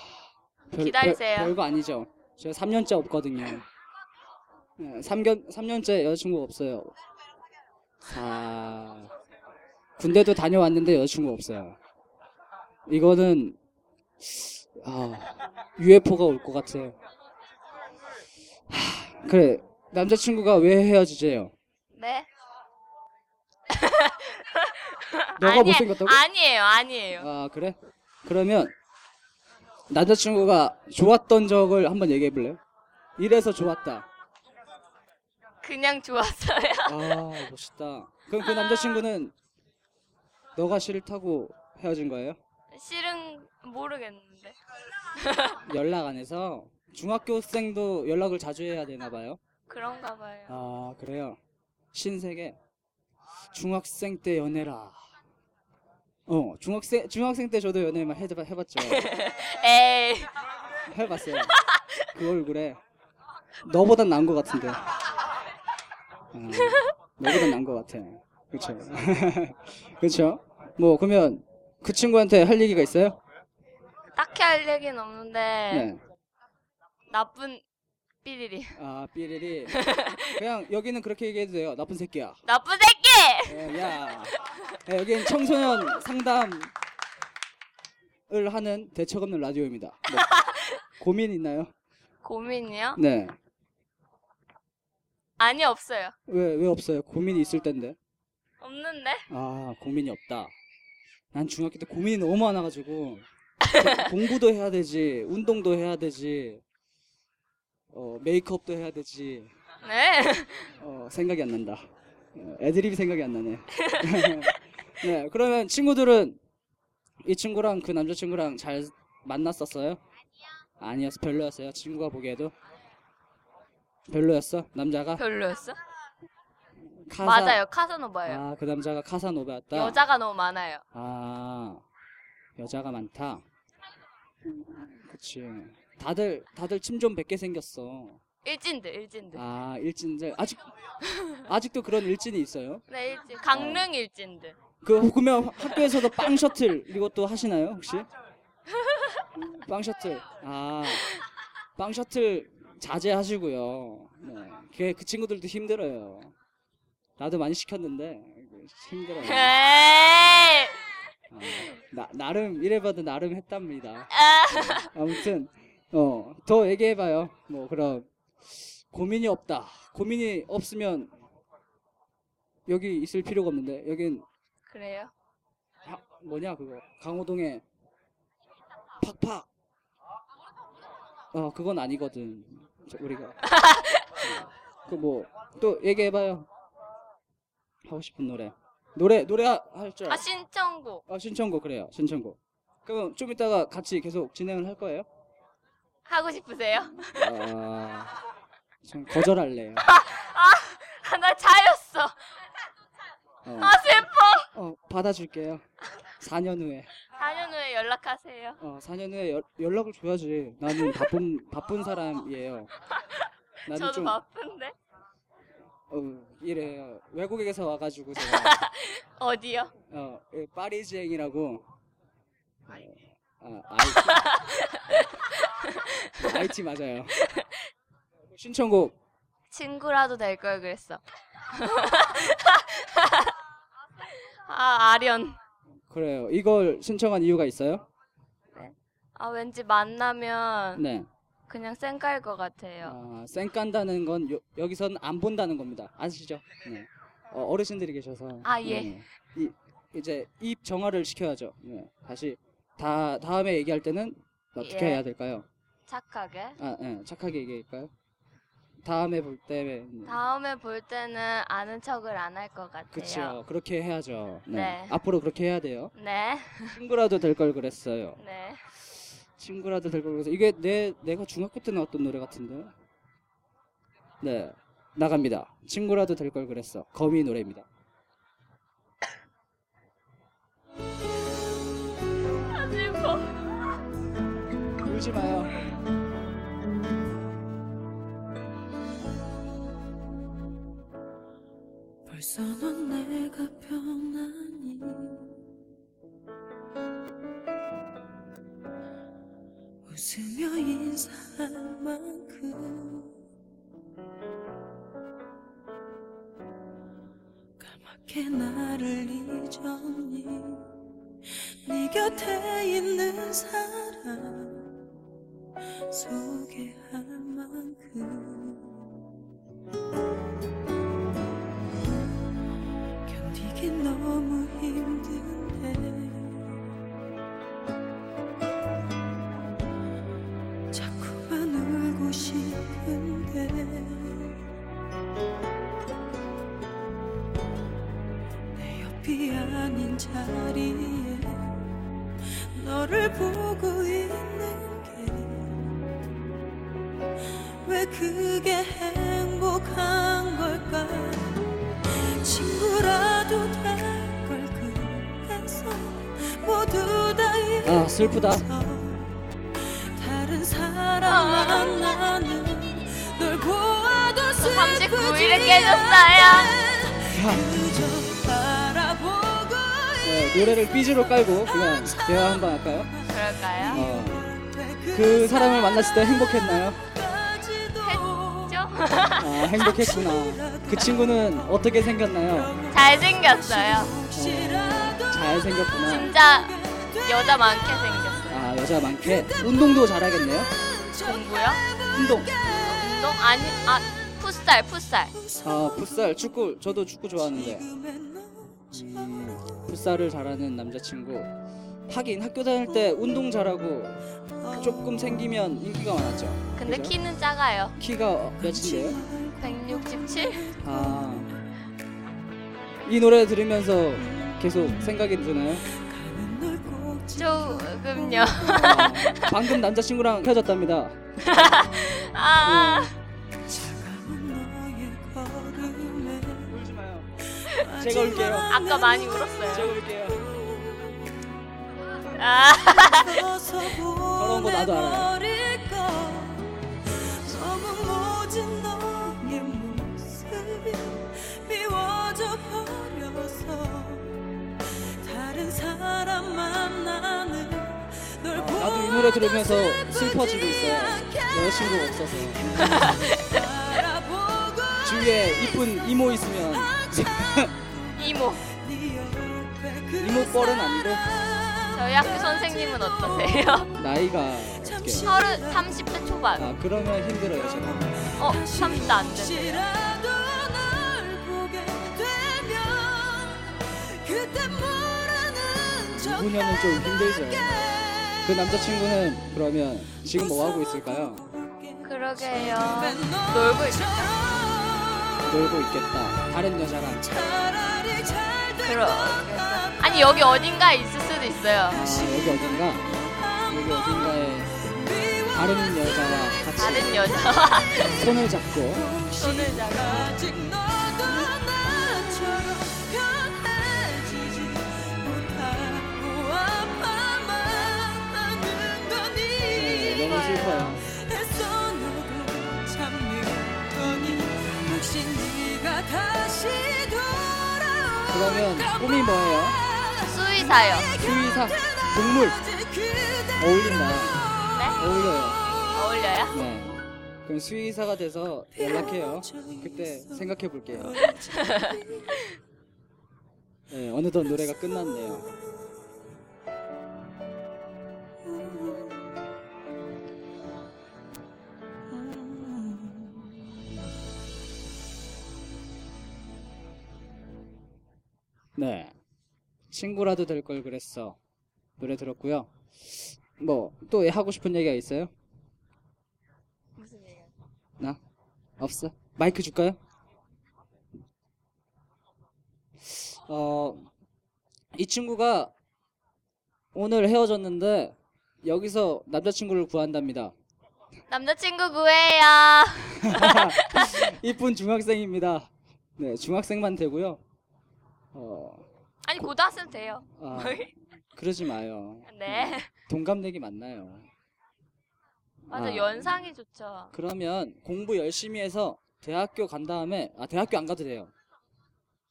별- 기다리세요. 별, 별거 아니죠 제가 3년째 없거든요 네, 3년, 3년째 여자친구 없어요 사... 군대도 다녀왔는데 여자친구 없어요 이거는 아, UFO가 올 것 같아요 하, 그래 남자친구가 왜 헤어지재요? 네? [LAUGHS] 너가 아니, 못생겼다고? 아니에요, 아니에요. 아 그래? 그러면 남자친구가 좋았던 적을 한번 얘기해 볼래요? 이래서 좋았다. 그냥 좋았어요. 아 멋있다. 그럼 그 남자친구는 너가 싫다고 헤어진 거예요? 실은 모르겠는데. [LAUGHS] 연락 안 해서 중학교생도 연락을 자주 해야 되나 봐요. 그런가 봐요. 아 그래요. 신세계 중학생 때 연애라. 어 중학생 중학생 때 저도 연애만 해, 해봤죠. [LAUGHS] 에이. 해봤어요. 그 얼굴에 너보단 나은 것 같은데. 어, 너보단 나은 것 같아. 그렇죠. [LAUGHS] 그렇죠. 뭐 그러면 그 친구한테 할 얘기가 있어요? 딱히 할 얘기는 없는데 네. 나쁜 삐리리. 아 삐리리. [LAUGHS] 그냥 여기는 그렇게 얘기해도 돼요. 나쁜 새끼야. 나쁜 새끼! 어, 야. 야, 여기는 청소년 상담을 하는 대책 없는 라디오입니다. 뭐, [LAUGHS] 고민 있나요? 고민이요? 네. 아니 없어요. 왜, 왜 없어요? 고민이 있을 텐데. 없는데? 아, 고민이 없다. 난 중학교 때 고민이 너무 많아가지고 그 [LAUGHS] 공부도 해야 되지, 운동도 해야 되지, 어, 메이크업도 해야 되지. 네. 어, 생각이 안 난다. 어, 애드립이 생각이 안 나네. [LAUGHS] 네, 그러면 친구들은 이 친구랑 그 남자친구랑 잘 만났었어요? 아니었어, 별로였어요. 친구가 보기에도 별로였어. 남자가 별로였어? 카사- 맞아요. 카사노바예요. 아, 그 남자가 카사노바였다. 여자가 너무 많아요. 아, 여자가 많다. 그치. 다들 다들 침 좀 뱉게 생겼어. 일진들, 일진들. 아, 일진들 아직 아직도 그런 일진이 있어요? 네, 일진. 강릉 일진들. 그 그러면 학교에서도 빵 셔틀 이것도 하시나요 혹시? 빵 셔틀. 아, 빵 셔틀 자제하시고요. 네, 그, 그 친구들도 힘들어요. 나도 많이 시켰는데 힘들어요. 에이! 아, 나, 나름 이래봐도 나름 했답니다. 아. 네, 아무튼 어 더 얘기해봐요. 뭐 그럼 고민이 없다. 고민이 없으면 여기 있을 필요가 없는데 여긴 그래요? 하- 뭐냐 그거 강호동에 팍팍. 어 그건 아니거든. 저, 우리가 [LAUGHS] 그 뭐 또 얘기해봐요. 하고 싶은 노래. 노래 노래 할 줄. 아, 신청곡. 아 신청곡 그래요. 신청곡. 그럼 좀 이따가 같이 계속 진행을 할 거예요? 하고 싶으세요? 아, 전 거절할래요. 아, 나 차였어. 어, 아 슬퍼. 어, 받아줄게요. 4년 후에. 4년 후에 연락하세요. 어, 4년 후에 여- 연락을 줘야지. 나는 바쁜 바쁜 사람이에요. 나는 저도 좀 바쁜데. 어, 이래요. 외국에서 와가지고 제가 [LAUGHS] 어디요? 어, 예, 파리지앵이라고 어, 아, IT IT 맞아요. 신청곡 친구라도 될 걸 그랬어. [LAUGHS] 아 아련. 그래요. 이걸 신청한 이유가 있어요? 아 왠지 만나면 네. 그냥 쌩깔 것 같아요. 아, 쌩 깐다는 건 요, 여기선 안 본다는 겁니다. 아시죠? 네. 어, 어르신들이 계셔서. 아, 예. 네. 이, 이제 입 정화를 시켜야죠. 네. 다시 다 다음에 얘기할 때는 어떻게 예. 해야 될까요? 착하게. 아, 예, 착하게 얘기할까요? 다음에 볼 때, 음, 다음에 볼 때는 아는 척을 안 할 것 같아요. 그쵸. 그렇게 해야죠. 네. 네. 앞으로 그렇게 해야 돼요. 네. 친구라도 될 걸 그랬어요. [LAUGHS] 네. 친구라도 될 걸 그랬어. 이게 내 내가 중학교 때 나왔던 노래 같은데. 네. 나갑니다. 친구라도 될 걸 그랬어. 거미 노래입니다. 울지 마요. 벌써 넌 내가 변하니. 웃으며 인사할 만큼. 까맣게 나를 잊었니? 네 곁에 있는 사람 소개할 만큼. 견디기 너무 힘든데. 자꾸만 울고 싶은데. 내 옆이 아닌 자리에 너를 보 그게 행복한 걸까 친구라도 될걸 그래서 모두 다 아, 슬프다. 다른 사람 만나는 널 보아도 39일에 깨졌어요. 그저 바라보고 네, 노래를 삐지로 깔고 그냥 대화 한 번 할까요? 그럴까요? 어, 그 사람을 만났을 때 행복했나요? 아, 행복했구나. 그 친구는 어떻게 생겼나요? 잘생겼어요. 어, 잘생겼구나. 진짜 여자 많게 생겼어요. 아, 여자 많게. 운동도 잘하겠네요? 공부요? 운동. 운동? 아니, 아, 풋살, 풋살. 아, 풋살, 축구. 저도 축구 좋아하는데. 음, 풋살을 잘하는 남자친구. 하긴 학교 다닐 때 운동 잘하고 조금 생기면 인기가 많았죠. 근데 그죠? 키는 작아요. 키가 몇인데요? 167? 아. 이 노래 들으면서 계속 생각이 드나요? 조금요. 아, 방금 남자친구랑 헤어졌답니다. [LAUGHS] 아, 울지 마요. 제가 울게요. 아까 많이 울었어요. 제가 울게요. 아, 더러운 거 나도 알아요. 너무 모진 너의 모습이 미워져 버려서 다른 사람 만나는 널 아, 나도 이 노래 들으면서 슬퍼지고 있어요. 여자친구가 없어서. [LAUGHS] 주위에 이쁜 이모 있으면 이모. [LAUGHS] 이모 뻘은 아니고 저희 학교 선생님은 어떠세요? [LAUGHS] 나이가 어떻게? 서른, 30대 초반. 아 그러면 힘들어요 제가. 어, 30대 안 되세요? 이분녀는 좀 힘들죠. 그 남자친구는 그러면 지금 뭐 하고 있을까요? 그러게요. 놀고 있겠다. 놀고 있겠다. 다른 여자랑. 그러 겠다. 아니, 여기 어딘가에 있을 수도 있어요. 아 여기 어딘가 여기 어딘가에 다른 여자와 같이 다른 여자와 손을 잡고 손을 잡고. 그러면 꿈이 뭐예요? 수의사요. 수의사 동물 어울린다. 네? 어울려요. 어울려요? 네. 그럼 수의사가 돼서 연락해요. 그때 생각해 볼게요. [LAUGHS] 네, 어느덧 노래가 끝났네요. 네. 친구라도 될 걸 그랬어. 노래 들었고요. 뭐 또 하고 싶은 얘기가 있어요? 무슨 얘기야? 나? 없어? 마이크 줄까요? 어, 이 친구가 오늘 헤어졌는데 여기서 남자친구를 구한답니다. 남자친구 구해요. [LAUGHS] 이쁜 중학생입니다. 네, 중학생만 되고요. 어, 아니 고등학생 돼요. 아, 그러지 마요. 네. 동갑내기 맞나요? 맞아 아, 연상이 좋죠. 그러면 공부 열심히 해서 대학교 간 다음에 아 대학교 안 가도 돼요.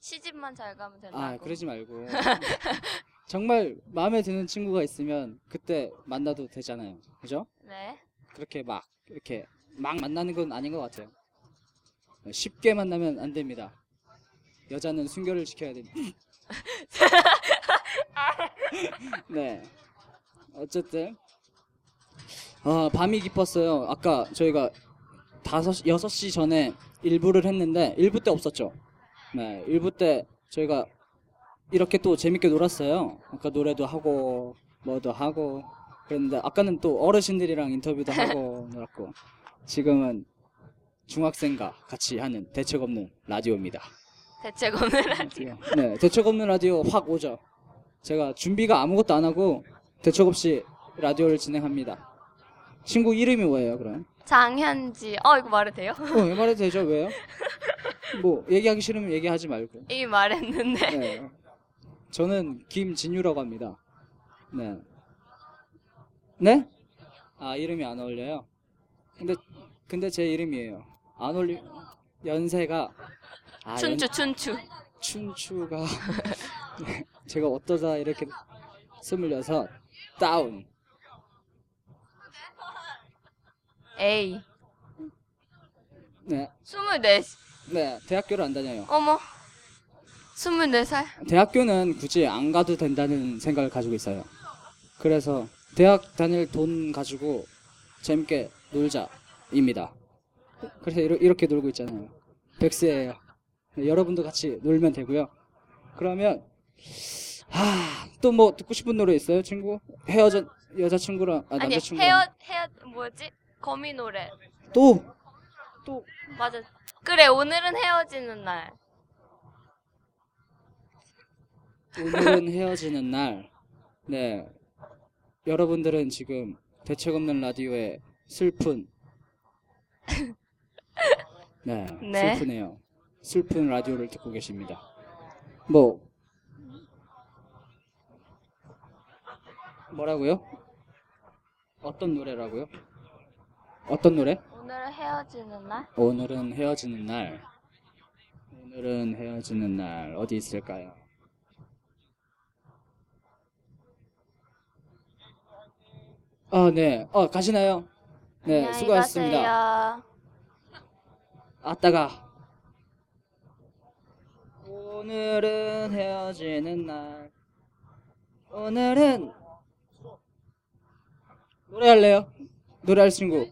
시집만 잘 가면 된다고. 아 그러지 말고 [LAUGHS] 정말 마음에 드는 친구가 있으면 그때 만나도 되잖아요. 그죠? 네. 그렇게 막 이렇게 막 만나는 건 아닌 것 같아요. 쉽게 만나면 안 됩니다. 여자는 순결을 지켜야 됩니다. [LAUGHS] 네. 어쨌든 아, 밤이 깊었어요. 아까 저희가 다섯 여섯 시 전에 일부를 했는데 일부 때 없었죠. 네, 일부 때 저희가 이렇게 또 재밌게 놀았어요. 아까 노래도 하고 뭐도 하고 그랬는데 아까는 또 어르신들이랑 인터뷰도 하고 [LAUGHS] 놀았고 지금은 중학생과 같이 하는 대책 없는 라디오입니다. 대책 없는 라디오. 네, 대책 없는 라디오 확 오죠. 제가 준비가 아무것도 안 하고 대책 없이 라디오를 진행합니다. 친구 이름이 뭐예요, 그럼? 장현지. 어 이거 말해도 돼요? 어, 왜 말해도 되죠? 왜요? 뭐 얘기하기 싫으면 얘기하지 말고. 이미 말했는데. 네. 저는 김진유라고 합니다. 네. 네? 아, 이름이 안 어울려요. 근데 근데 제 이름이에요. 안 어울리 연세가 아, 춘추 춘추. 춘추가 [LAUGHS] 네, 제가 어떠다 이렇게 스물여섯 다운 에이. 네, 스물네. 네 대학교를 안 다녀요. 어머. 스물네 살. 대학교는 굳이 안 가도 된다는 생각을 가지고 있어요. 그래서 대학 다닐 돈 가지고 재밌게 놀자입니다. 그래서 이렇게 놀고 있잖아요. 백스예요. 네, 여러분도 같이 놀면 되고요. 그러면 또뭐 듣고 싶은 노래 있어요, 친구? 헤어진 여자친구랑 아, 아니 남자친구 헤어 헤어 뭐지? 거미 노래. 또 맞아. 그래 오늘은 헤어지는 날. 오늘은 [LAUGHS] 헤어지는 날. 네. 여러분들은 지금 대책 없는 라디오의 슬픈 [LAUGHS] 네, 네. 슬프네요. 슬픈 라디오를 듣고 계십니다. 뭐 뭐라고요? 어떤 노래라고요? 어떤 노래? 오늘은 헤어지는 날. 오늘은 헤어지는 날. 오늘은 헤어지는 날 어디 있을까요? 아, 네. 어, 가시나요? 네, 안녕히 수고하셨습니다. 가세요. 아따가. 오늘은 헤어지는 날. 오늘은 노래할래요? 노래할 친구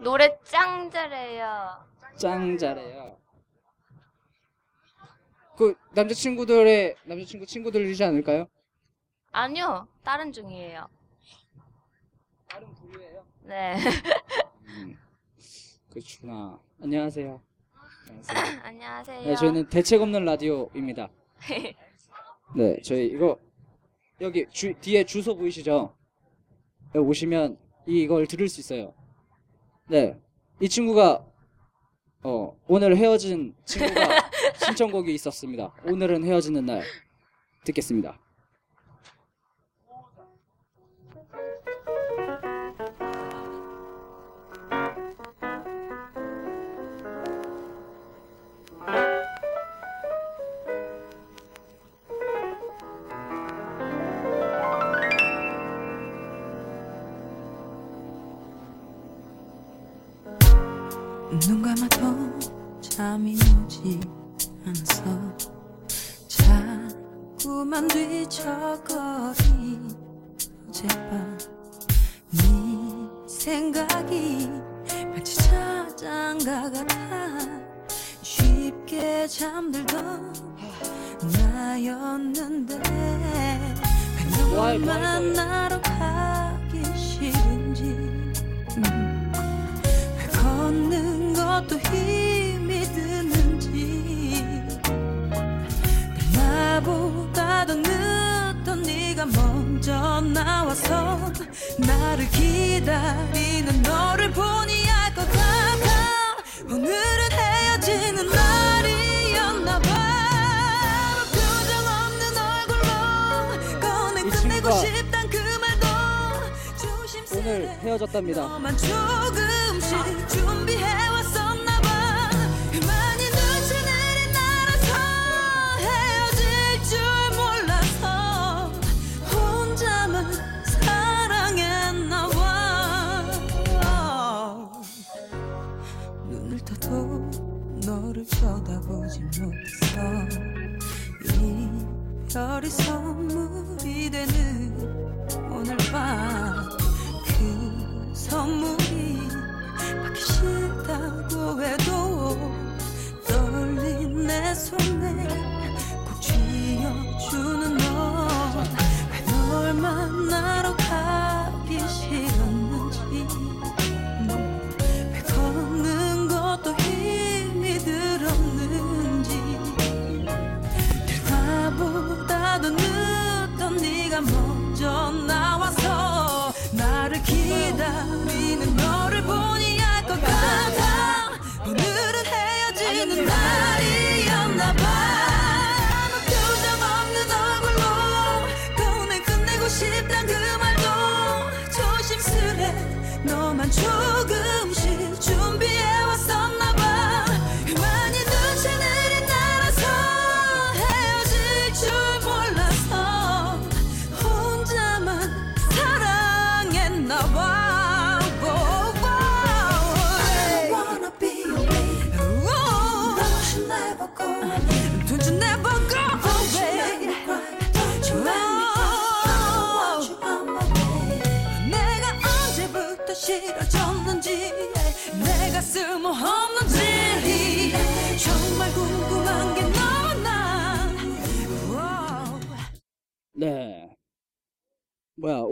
노래 짱 잘해요. 짱 잘해요. 그 남자친구들의 남자친구 친구들이지 않을까요? 아니요, 다른 중이에요. 다른 부류예요. 네. [LAUGHS] 음, 그렇구나. 안녕하세요. 안녕하세요. [LAUGHS] 안녕하세요. 네, 저희는 대책 없는 라디오입니다. [LAUGHS] 네, 저희 이거 여기 주, 뒤에 주소 보이시죠? 여기 오시면 이걸 들을 수 있어요. 네, 이 친구가 어 오늘 헤어진 친구가 [LAUGHS] 신청곡이 있었습니다. 오늘은 헤어지는 날 듣겠습니다. 자꾸만 뒤척거리 어젯밤 네 생각이 마치 자장가 같아. 쉽게 잠들던 나였는데 왜널 만나러 가기 싫은지. 음. 왜 걷는 것도 힘 더 늦던 네가 먼저 나와서 나를 기다리는 너를 보니 알 것 같아. 오늘은 헤어지는 날이었나 봐. 표정 없는 얼굴로 꺼내 이 끝내고 싶단 그 말도. 오늘 헤어졌답니다. 조금씩 준 쳐다보지 못해서 이별이 선물이 되는 오늘 밤 그 선물이 받기 싫다고 해도 떨린 내 손에 꼭 쥐어주는 넌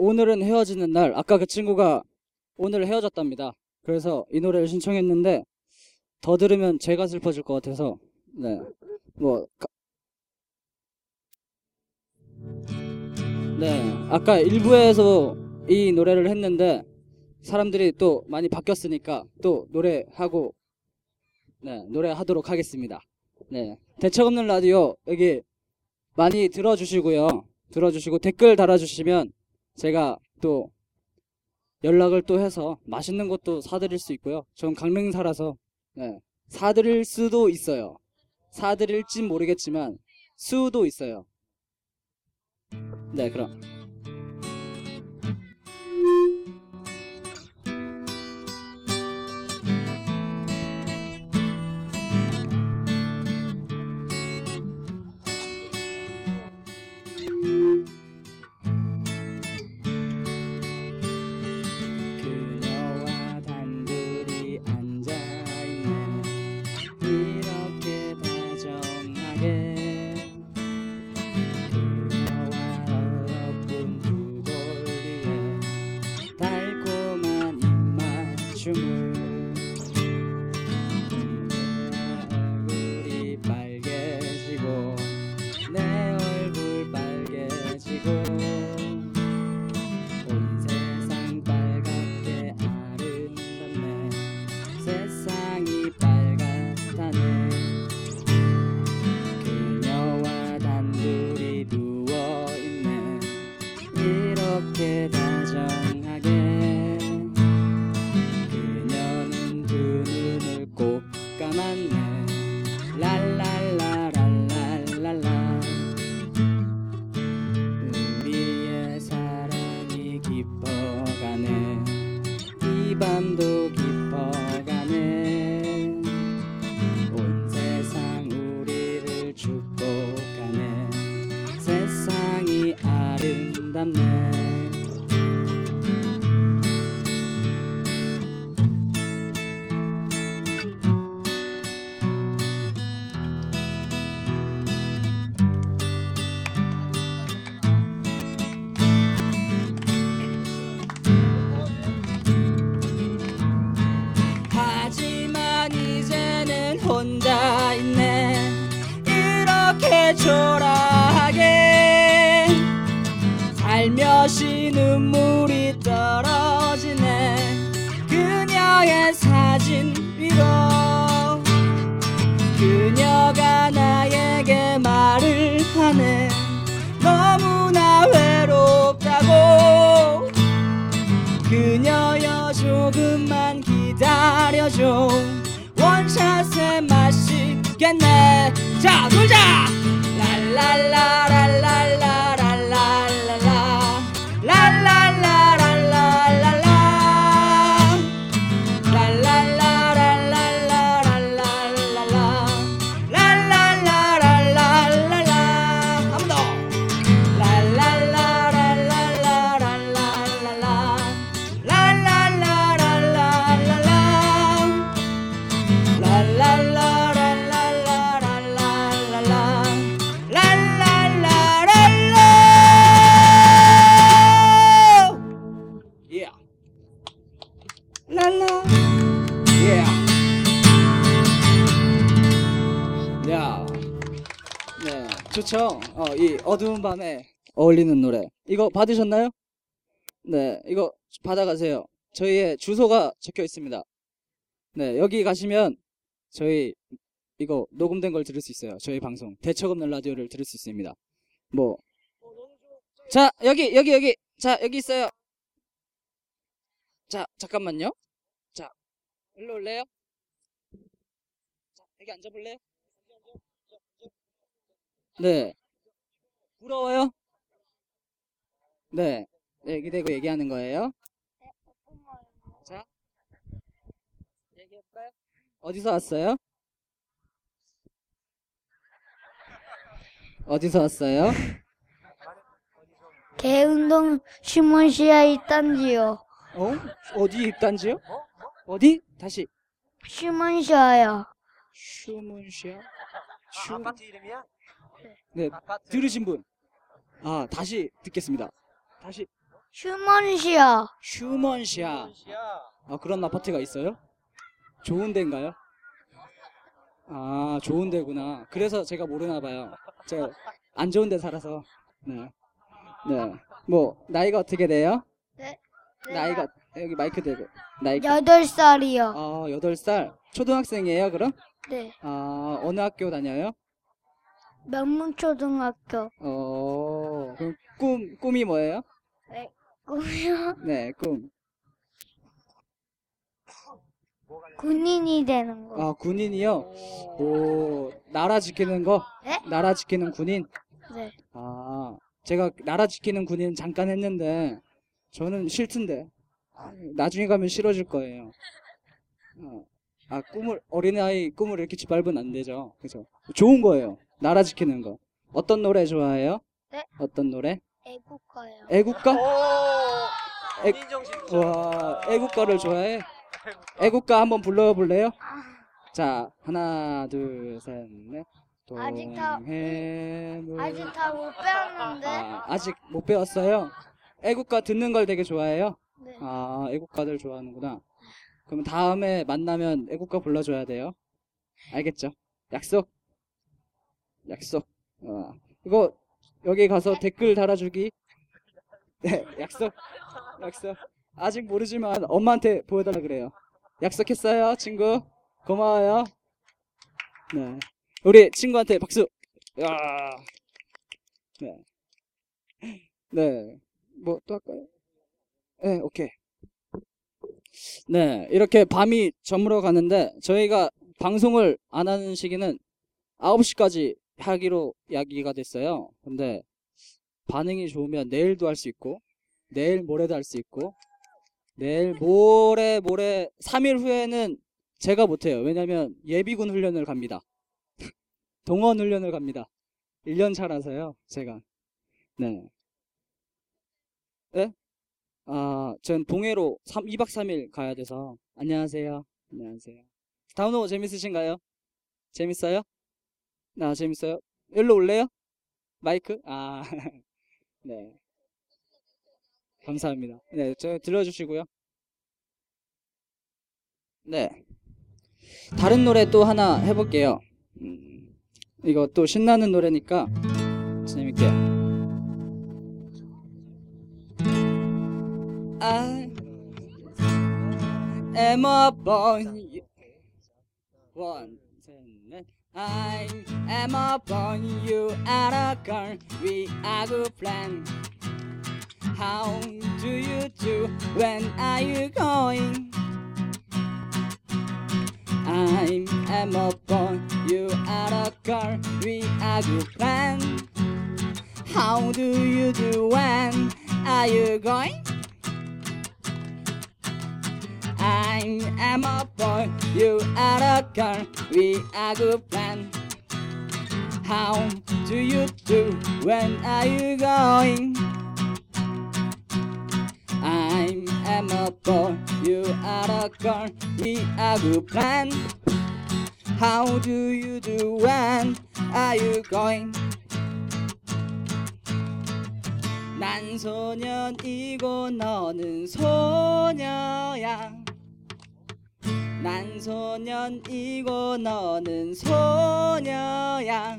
오늘은 헤어지는 날. 아까 그 친구가 오늘 헤어졌답니다. 그래서 이 노래를 신청했는데, 더 들으면 제가 슬퍼질 것 같아서, 네. 뭐, 가- 네. 아까 일부에서 이 노래를 했는데, 사람들이 또 많이 바뀌었으니까 또 노래하고, 네, 노래하도록 하겠습니다. 네. 대책 없는 라디오, 여기 많이 들어주시고요. 들어주시고 댓글 달아주시면 제가 또 연락을 또 해서 맛있는 것도 사드릴 수 있고요. 전 강릉 살아서 네, 사드릴 수도 있어요. 사드릴진 모르겠지만 수도 있어요. 네, 그럼 어두운 밤에 어울리는 노래. 이거 받으셨나요? 네, 이거 받아가세요. 저희의 주소가 적혀 있습니다. 네, 여기 가시면 저희 이거 녹음된 걸 들을 수 있어요. 저희 방송 없는 라디오를 들을 수 있습니다. 뭐, 자 여기 여기 여기 자 여기 있어요. 자 잠깐만요. 자 일로 올래요? 자 여기 앉아볼래요? 네. 부러워요? 네. 얘기 대고 얘기하는 거예요. 자. 얘기해볼까요? 어디서 왔어요? 어디서 왔어요? 개운동 슈먼시아 있단지요. 어? 어디 입단지요? 어디? 다시. 슈먼시아요. 슈문시아? 슈... 아파트 이름이야? 네. 들으신 분. 아, 다시 듣겠습니다. 다시. 슈먼시아. 슈먼시아. 아, 그런 아파트가 있어요? 좋은 데인가요? 아, 좋은 데구나. 그래서 제가 모르나 봐요. 제가 안 좋은 데 살아서. 네. 네. 뭐, 나이가 어떻게 돼요? 네. 나이가, 여기 마이크 대고. 나이가. 여덟 살이요. 아, 여덟 살. 초등학생이에요, 그럼? 네. 아, 어느 학교 다녀요? 명문초등학교. 어, 그럼 꿈, 꿈이 뭐예요? 네. 꿈이요? 네, 꿈. 군인이 되는 거. 아, 군인이요? 오, 나라 지키는 거? 네? 나라 지키는 군인? 네. 아, 제가 나라 지키는 군인 잠깐 했는데, 저는 싫던데. 아, 나중에 가면 싫어질 거예요. 어, 아, 꿈을, 어린아이 꿈을 이렇게 짓밟으면 안 되죠. 그죠? 좋은 거예요. 나라 지키는 거. 어떤 노래 좋아해요? 네. 어떤 노래? 애국가요. 애국가? 애, 인정심. 와, 애국가를 좋아해? 애국가 한번 불러볼래요? 자, 하나, 둘, 셋, 넷. 아직 다-. 아직 다 못 배웠는데. 아, 아직 못 배웠어요? 애국가 듣는 걸 되게 좋아해요? 네. 아, 애국가들 좋아하는구나. 그럼 다음에 만나면 애국가 불러줘야 돼요. 알겠죠? 약속? 약속. 어, 이거, 여기 가서 댓글 달아주기. [LAUGHS] 네, 약속. 약속. 아직 모르지만 엄마한테 보여달라 그래요. 약속했어요, 친구. 고마워요. 네. 우리 친구한테 박수. 야. 네. 네. 뭐 또 할까요? 네, 오케이. 네, 이렇게 밤이 저물어 가는데 저희가 방송을 안 하는 시기는 9시까지 하기로 이야기가 됐어요. 근데 반응이 좋으면 내일도 할 수 있고 내일 모레도 할 수 있고 내일 모레 모레 3일 후에는 제가 못해요. 왜냐면 예비군 훈련을 갑니다. 동원 훈련을 갑니다. 1년 차라서요, 제가. 네. 네? 아, 전 동해로 3, 2박 3일 가야 돼서. 안녕하세요. 안녕하세요. 다운로드 재밌으신가요? 재밌어요? 나 재밌어요? 일로 올래요? 마이크? 아, [LAUGHS] 네. 감사합니다. 네, 저 들려주시고요. 네. 다른 노래 또 하나 해볼게요. 음, 이거 또 신나는 노래니까 재밌게. I am a boy. One. I am a boy, you are a girl. We are good friends. How do you do? When are you going? I am a boy, you are a girl. We are good friends. How do you do? When are you going? I am a boy, you are a girl. We are good friends. How do you do? When are you going? I am a boy, you are a girl. We are good friends. How do you do? When are you going? 난 소년이고 너는 소녀야. 난 소년이고 너는 소녀야.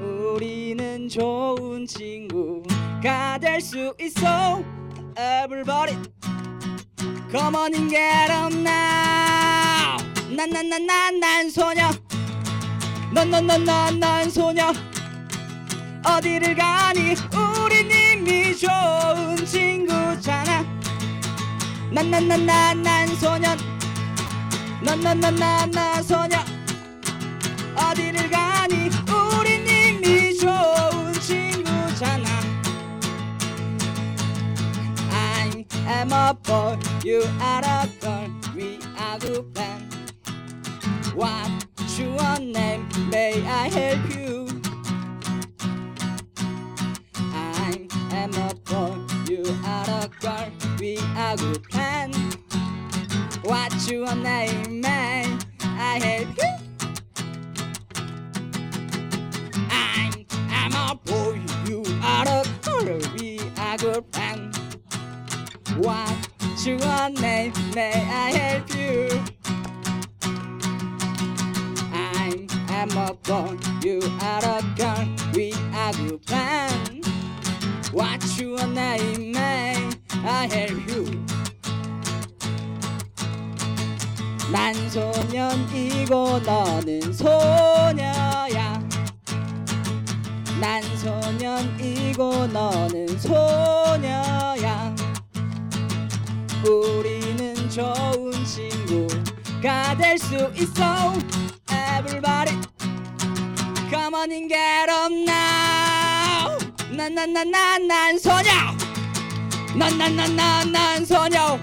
우리는 좋은 친구가 될 수 있어. Everybody, come on and get up now. 난난난난난 소녀. 넌넌넌넌넌 소녀. 어디를 가니? 우 난난난난난 소년. 난난난난난 소녀. 어디를 가니? 우린 이미 좋은 친구잖아. I am a boy, you are a girl, we are good friends. What's your name? May I help you? I am a boy, you are a girl, we are good friends. What's your name? May I help you? I am a boy, you are a girl, we are good friends. What's your name? May I help you? I am a boy, you are a girl, we are good friends. What's your name? May I help you? 난 소년이고 너는 소녀야. 난 소년이고 너는 소녀야. 우리는 좋은 친구가 될 수 있어. Everybody, come on and get up now. 난난난난난 소녀. 난난난난 난 소녀.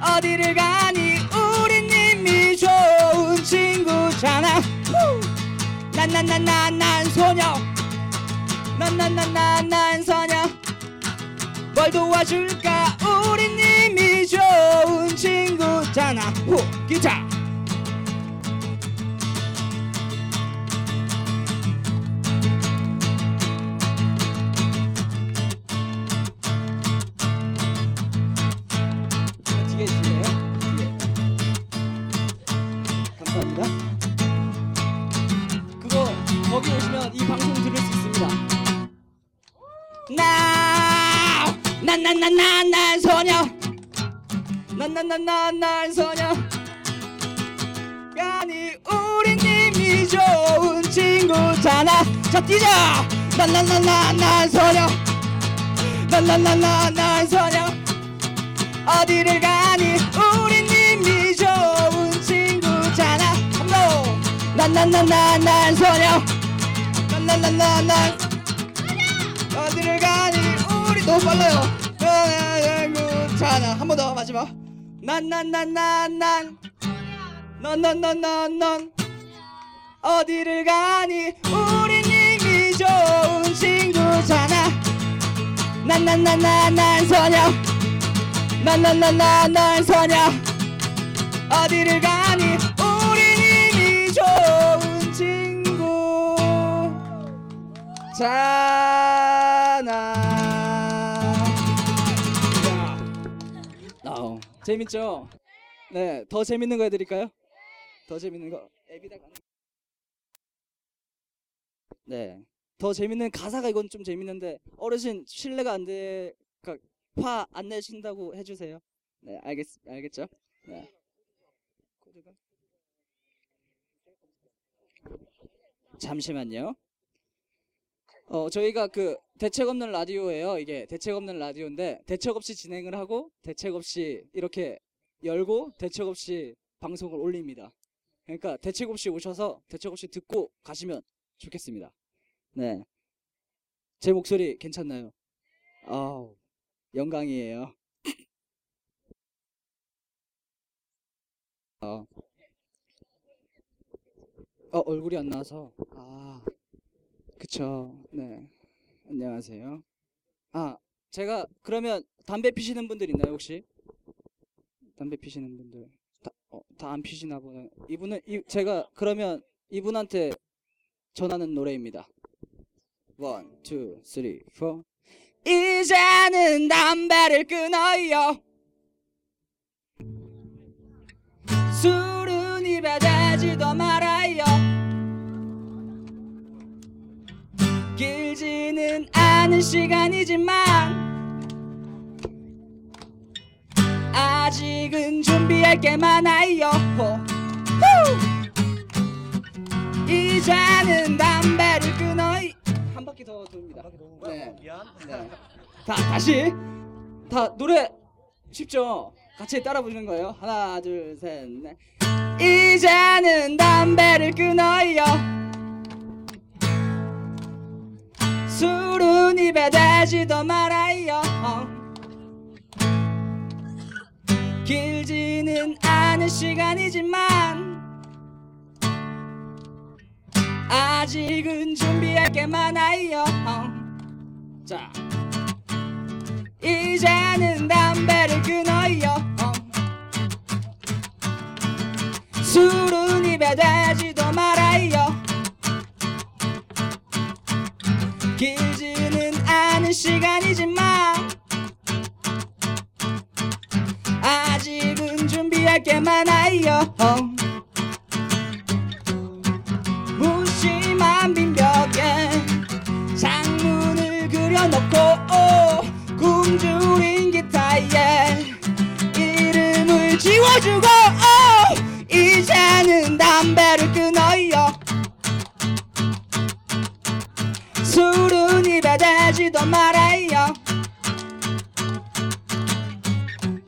어디를 가니? 우린 이미 좋은 친구잖아. 난난난난 난 소녀. 난난난난 난 소녀. 뭘 도와줄까? 우린 이미 좋은 친구잖아. 후, 기차. 난난난난난 소녀, 난난난난난 소녀. 아니 우린 이미 좋은 친구잖아. 자 뛰자, 난난난난난 소녀, 난난난난난 소녀. 어디를 가니? 우린 이미 좋은 친구잖아. 한번 난난난난난 소녀. 난난난난난 어디를 가니? 우리 너무 빨라요 친구잖아 한번 더 마지막 난 난 난 난난 넌 넌 넌 넌 넌 어디를 가니 우린 이미 좋은 친구잖아 난 난 난 난난 소녀 난 난 난 난난 소녀 어디를 가니 우린 이미 좋은 친구 자 재밌죠? 네, 더 재밌는 거 해드릴까요? 더 재밌는 거 네, 더 재밌는 가사가 이건 좀 재밌는데 어르신 실례가 안 돼, 그러니까 화안 내신다고 해주세요. 네, 알겠 알겠죠? 네. 잠시만요. 어, 저희가 그 대책 없는 라디오예요. 이게 대책 없는 라디오인데 대책 없이 진행을 하고 대책 없이 이렇게 열고 대책 없이 방송을 올립니다. 그러니까 대책 없이 오셔서 대책 없이 듣고 가시면 좋겠습니다. 네. 제 목소리 괜찮나요? 아우, 영광이에요. 어. 어, 얼굴이 안 나와서. 아. 그쵸. 네. 안녕하세요. 아, 제가 그러면 담배 피시는 분들 있나요, 혹시? 담배 피시는 분들. 다, 어, 피시나 보네. 이분은, 이, 제가 그러면 이분한테 전하는 노래입니다. One, two, three, four. 이제는 담배를 끊어요. 술은 입에 대지도 말아요. 길지는 않은 시간이지만 아직은 준비할 게 많아요. 후! 이제는 담배를 끊어요. 한 바퀴 더 돕니다. 네. 네. 다 다시 다 노래 쉽죠? 같이 따라 부르는 거예요. 하나, 둘, 셋, 넷. 이제는 담배를 끊어요. 술은 입에 대지도 말아요. 길지는 않은 시간이지만 아직은 준비할 게 많아요. 자, 이제는 담배를 끊어요. 술은 입에 대지도 말아요. 않은 시간이지만 아직은 준비할 게 많아요. 무심한 빈벽에 창문을 그려놓고 굶주린 기타에 이름을 지워주고 이제는 담배를 끊어요. 대지도 말아요.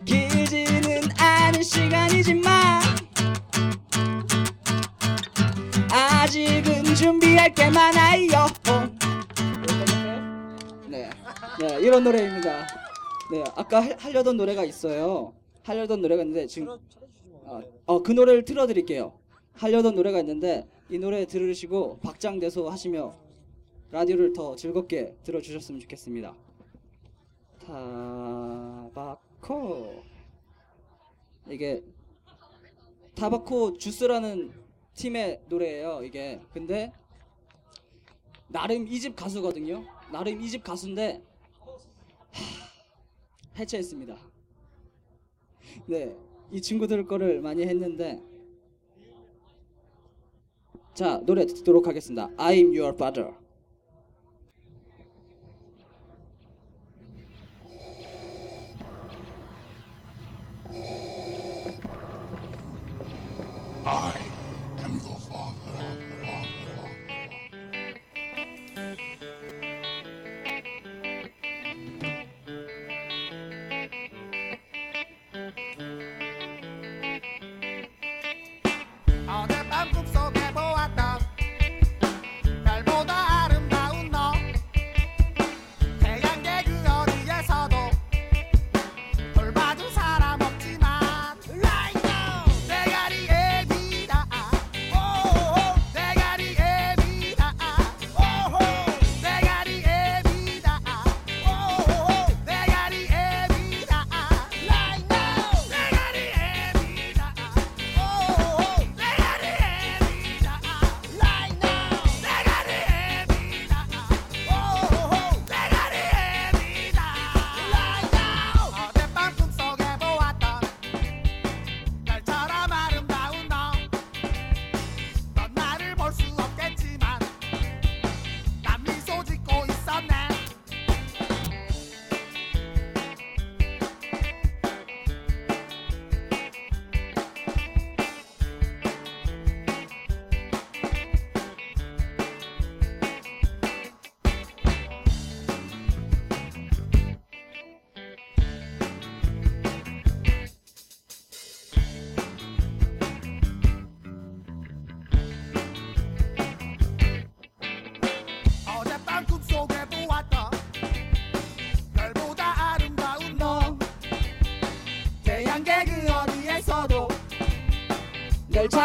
길지는 않은 시간이지만 아직은 준비할 게 많아요. 네, 네 이런 노래입니다. 네, 아까 하- 하려던 노래가 있어요. 하려던 노래가 있는데 지금 어, 어, 그 노래를 틀어드릴게요. 하려던 노래가 있는데 이 노래 들으시고 박장대소 하시며 라디오를 더 즐겁게 들어주셨으면 좋겠습니다. 타바코 이게 타바코 주스라는 팀의 노래예요. 이게 근데 나름 이집 가수거든요. 나름 이집 가수인데 하, 해체했습니다. 네, 이 친구들 거를 많이 했는데 자 노래 듣도록 하겠습니다. I'm your father.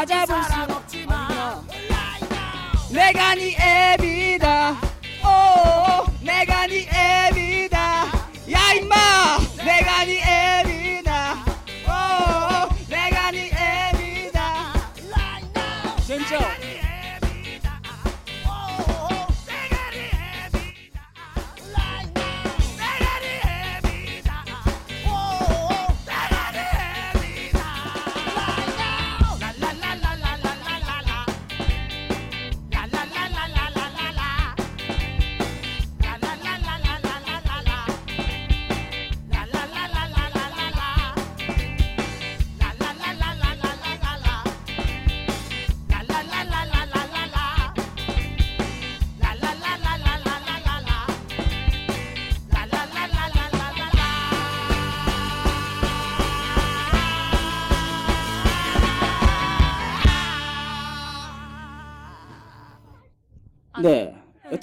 찾아볼 수 없지만 내가 네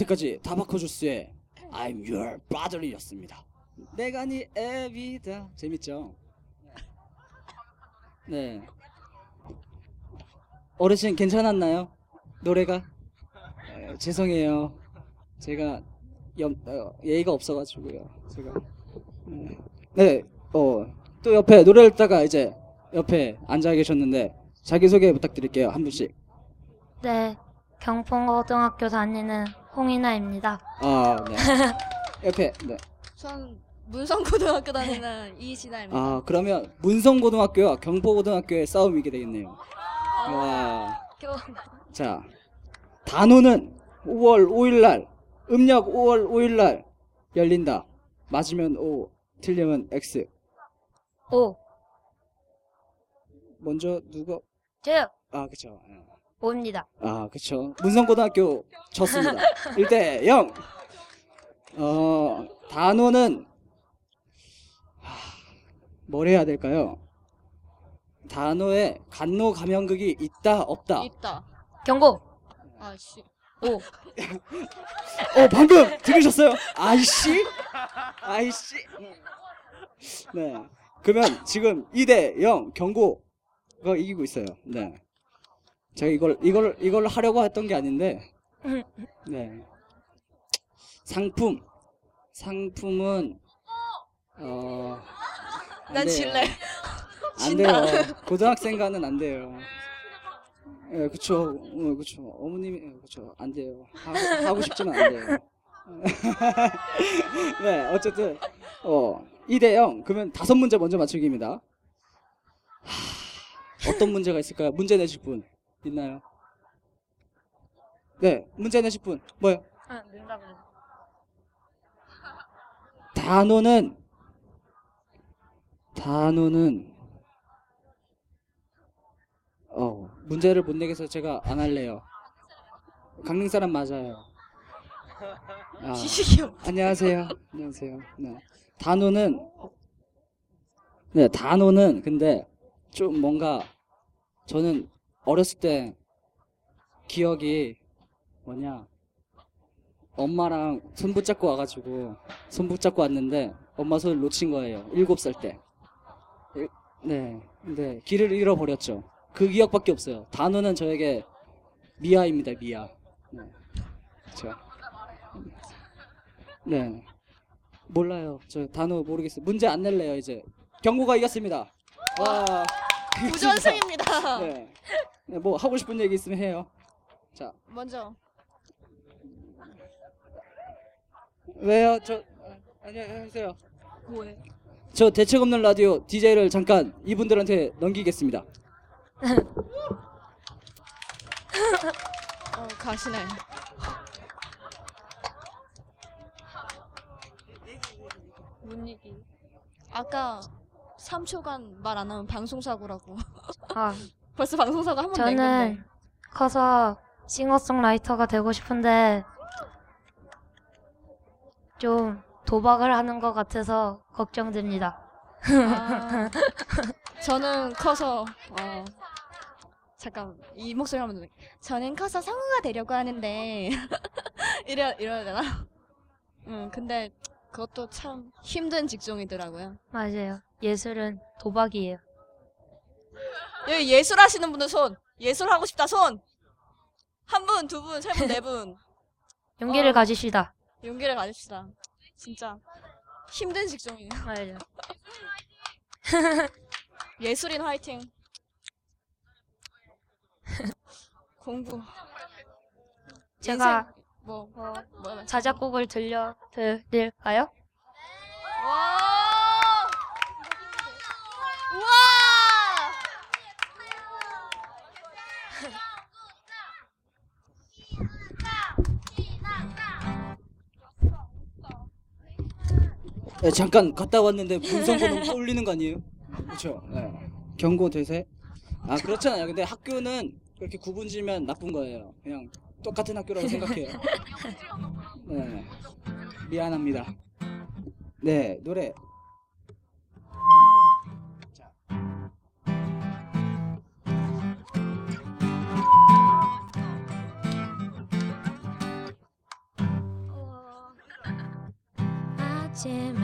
여태까지 타바코주스의 I'm Your Brother이었습니다. 내가 네 앱이다. 재밌죠? 네. 어르신 괜찮았나요? 노래가? 에, 죄송해요. 제가 염, 어, 예의가 없어가지고요. 제가 네. 네, 어, 또 옆에 노래 듣다가 이제 옆에 앉아 계셨는데 자기 소개 부탁드릴게요. 한 분씩. 네, 경풍고등학교 다니는 홍이나입니다. 아, 네. [LAUGHS] 옆에 네. 전 문성고등학교 다니는 이진아입니다. 아, 그러면 문성고등학교와 경포고등학교의 싸움이게 되겠네요. 와. 자, 단오는 5월 5일 날 음력 5월 5일 날 열린다. 맞으면 O, 틀리면 X. 오. 먼저 누가? 저요. 아, 그렇죠. 5입니다. 아, 그쵸. 문성고등학교 졌습니다. [LAUGHS] 1대 0. 어, 단어는 하, 뭘 해야 될까요? 단어에 간노 감형극이 있다 없다. 있다. 경고. 아씨. 오. 어, 방금 들으셨어요? 아씨? 아씨? 네. 그러면 지금 2대 0 경고가 이기고 있어요. 네. 제가 이걸 이걸 이걸 하려고 했던 게 아닌데. [LAUGHS] 네. 상품 상품은 어. 안 난 돼요. 질래. 안 진다. 돼요. [LAUGHS] 고등학생과는 안 돼요. 예, 그쵸. 어, 그쵸. 어머님이, 예, 그쵸. 안 돼요. 하고, 하고 싶지만 안 돼요. [LAUGHS] 네, 어쨌든, 어, 2대0. 그러면 다섯 문제 먼저 맞추기입니다. 하, 어떤 문제가 있을까요? 문제 내실 분 있나요? 네, 문제 내실 분. 뭐요? 아, 눈답을. 단어는 단어는 어 문제를 못 내겠어서 제가 안 할래요. 강릉 사람 맞아요. 아, 지식이 안녕하세요. 안녕하세요. 네. 단어는 네 단어는 근데 좀 뭔가 저는 어렸을 때 기억이 뭐냐 엄마랑 손 붙잡고 와가지고 손 붙잡고 왔는데 엄마 손을 놓친 거예요. 일곱 살 때. 일- 네. 근데 길을 잃어버렸죠. 그 기억밖에 없어요. 단어는 저에게 미아입니다. 미아. 네. 그렇죠. 네. 몰라요. 저 단어 모르겠어요. 문제 안 낼래요 이제. 경고가 이겼습니다. 와. [LAUGHS] 부전승입니다. 네. 네. 뭐 하고 싶은 얘기 있으면 해요. 자. 먼저 왜요? 저 아니 하세요. 뭐해? 저 대책 없는 라디오 DJ를 잠깐 이분들한테 넘기겠습니다. 어 가시네. 뭔 얘기? 아까 3초간 말 안 하면 방송 사고라고. 아, 벌써 방송 사고 한번낸 건데. 저는 커서 싱어송라이터가 되고 싶은데 좀 도박을 하는 것 같아서 걱정됩니다. 아, 저는 커서 어 잠깐 이 목소리 하면 돼. 저는 커서 성우가 되려고 하는데 [LAUGHS] 이래 이래야 되나? 응 근데 그것도 참 힘든 직종이더라고요. 맞아요. 예술은 도박이에요. 여기 예술 하시는 분들 손. 예술 하고 싶다 손. 한 분, 두 분, 세 분, 네 분. [LAUGHS] 용기를 어. 가지시다. 용기를 가집시다. 진짜 힘든 직종이에요. [LAUGHS] 맞아요. [LAUGHS] 예술인 화이팅. 공부. 제가 인생, 뭐, 뭐, 뭐, 자작곡을 들려 드릴까요? 와! 네, 잠깐 갔다 왔는데 분성고 너무 [LAUGHS] 떠올리는 거 아니에요? 그렇죠. 네. 경고 대세. 아 그렇잖아요. 근데 학교는 그렇게 구분지면 나쁜 거예요. 그냥 똑같은 학교라고 생각해요. [LAUGHS] 네. 미안합니다. 네 노래. 아침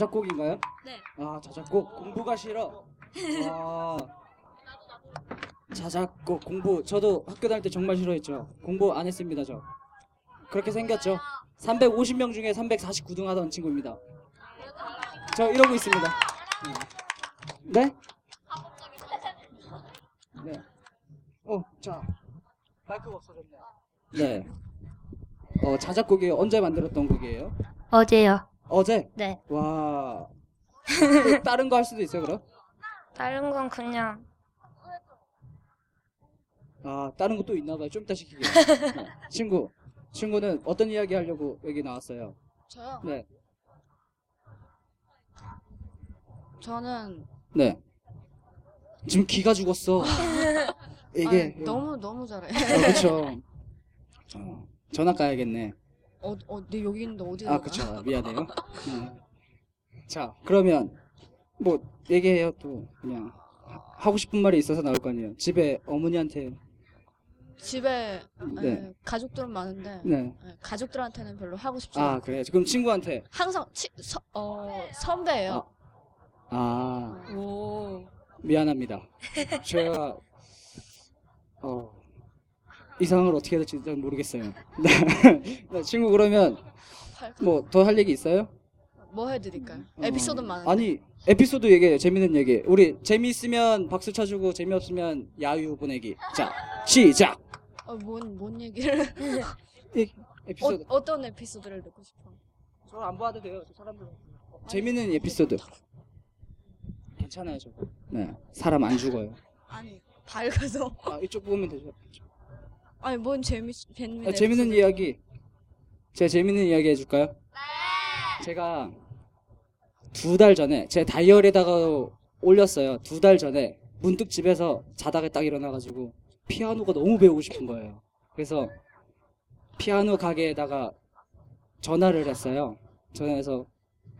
자작곡인가요? 네. 아 자작곡 공부가 싫어. 와. 자작곡 공부 저도 학교 다닐 때 정말 싫어했죠. 공부 안 했습니다 저. 그렇게 생겼죠. 350명 중에 349등 하던 친구입니다. 저 이러고 있습니다. 네? 네. 어, 자. 마이크가 없어졌네요. 네. 어, 자작곡이 언제 만들었던 곡이에요? 어제요. 어제? 네. 와. 또 [LAUGHS] 다른 거 할 수도 있어요, 그럼? 다른 건 그냥 아, 다른 것도 있나 봐요. 좀 이따 시킬게요. [LAUGHS] 네. 친구. 친구는 어떤 이야기 하려고 여기 나왔어요? 저요? 네. 저는 네. 지금 기가 죽었어. [LAUGHS] 이게 아니, 너무 너무 잘해. 어, 그렇죠. 어, 전화 가야겠네. 어, 어, 내 여기 있는데 어디 아? 그쵸. 미안해요. [LAUGHS] 음. 자, 그러면 뭐 얘기해요 또 그냥 하- 하고 싶은 말이 있어서 나올 거 아니에요. 집에 어머니한테 집에 네. 예, 가족들은 많은데 네. 예, 가족들한테는 별로 하고 싶지 아 않고 그래. 그럼 친구한테 항상 치, 서, 어, 선배예요. 아 오. 미안합니다. 제가 어 이상을 어떻게 해야 될지 잘 모르겠어요. [LAUGHS] 네. 네, 친구 그러면 뭐 더 할 얘기 있어요? 뭐 해드릴까요? 어, 에피소드 많은데. 아니 에피소드 얘기해요. 재밌는 얘기. 우리 재미있으면 박수 쳐주고 재미없으면 야유 보내기. 자 시작. 어, 뭔, 뭔 얘기를? [LAUGHS] 에피소드. 어, 어떤 에피소드를 듣고 싶어? 저안 봐도 돼요. 저 사람들. 재밌는 에피소드. 괜찮아요, 저거. 네, 사람 안 죽어요. 아니 밝아서. 아, 이쪽 보면 되죠. 아니 뭔 재미 재밌는 아, 재밌는. 이야기. 제가 재밌는 이야기 해줄까요? 제가 두 달 전에 제 다이어리에다가 올렸어요. 두 달 전에 문득 집에서 자다가 딱 일어나가지고 피아노가 너무 배우고 싶은 거예요. 그래서 피아노 가게에다가 전화를 했어요. 전화해서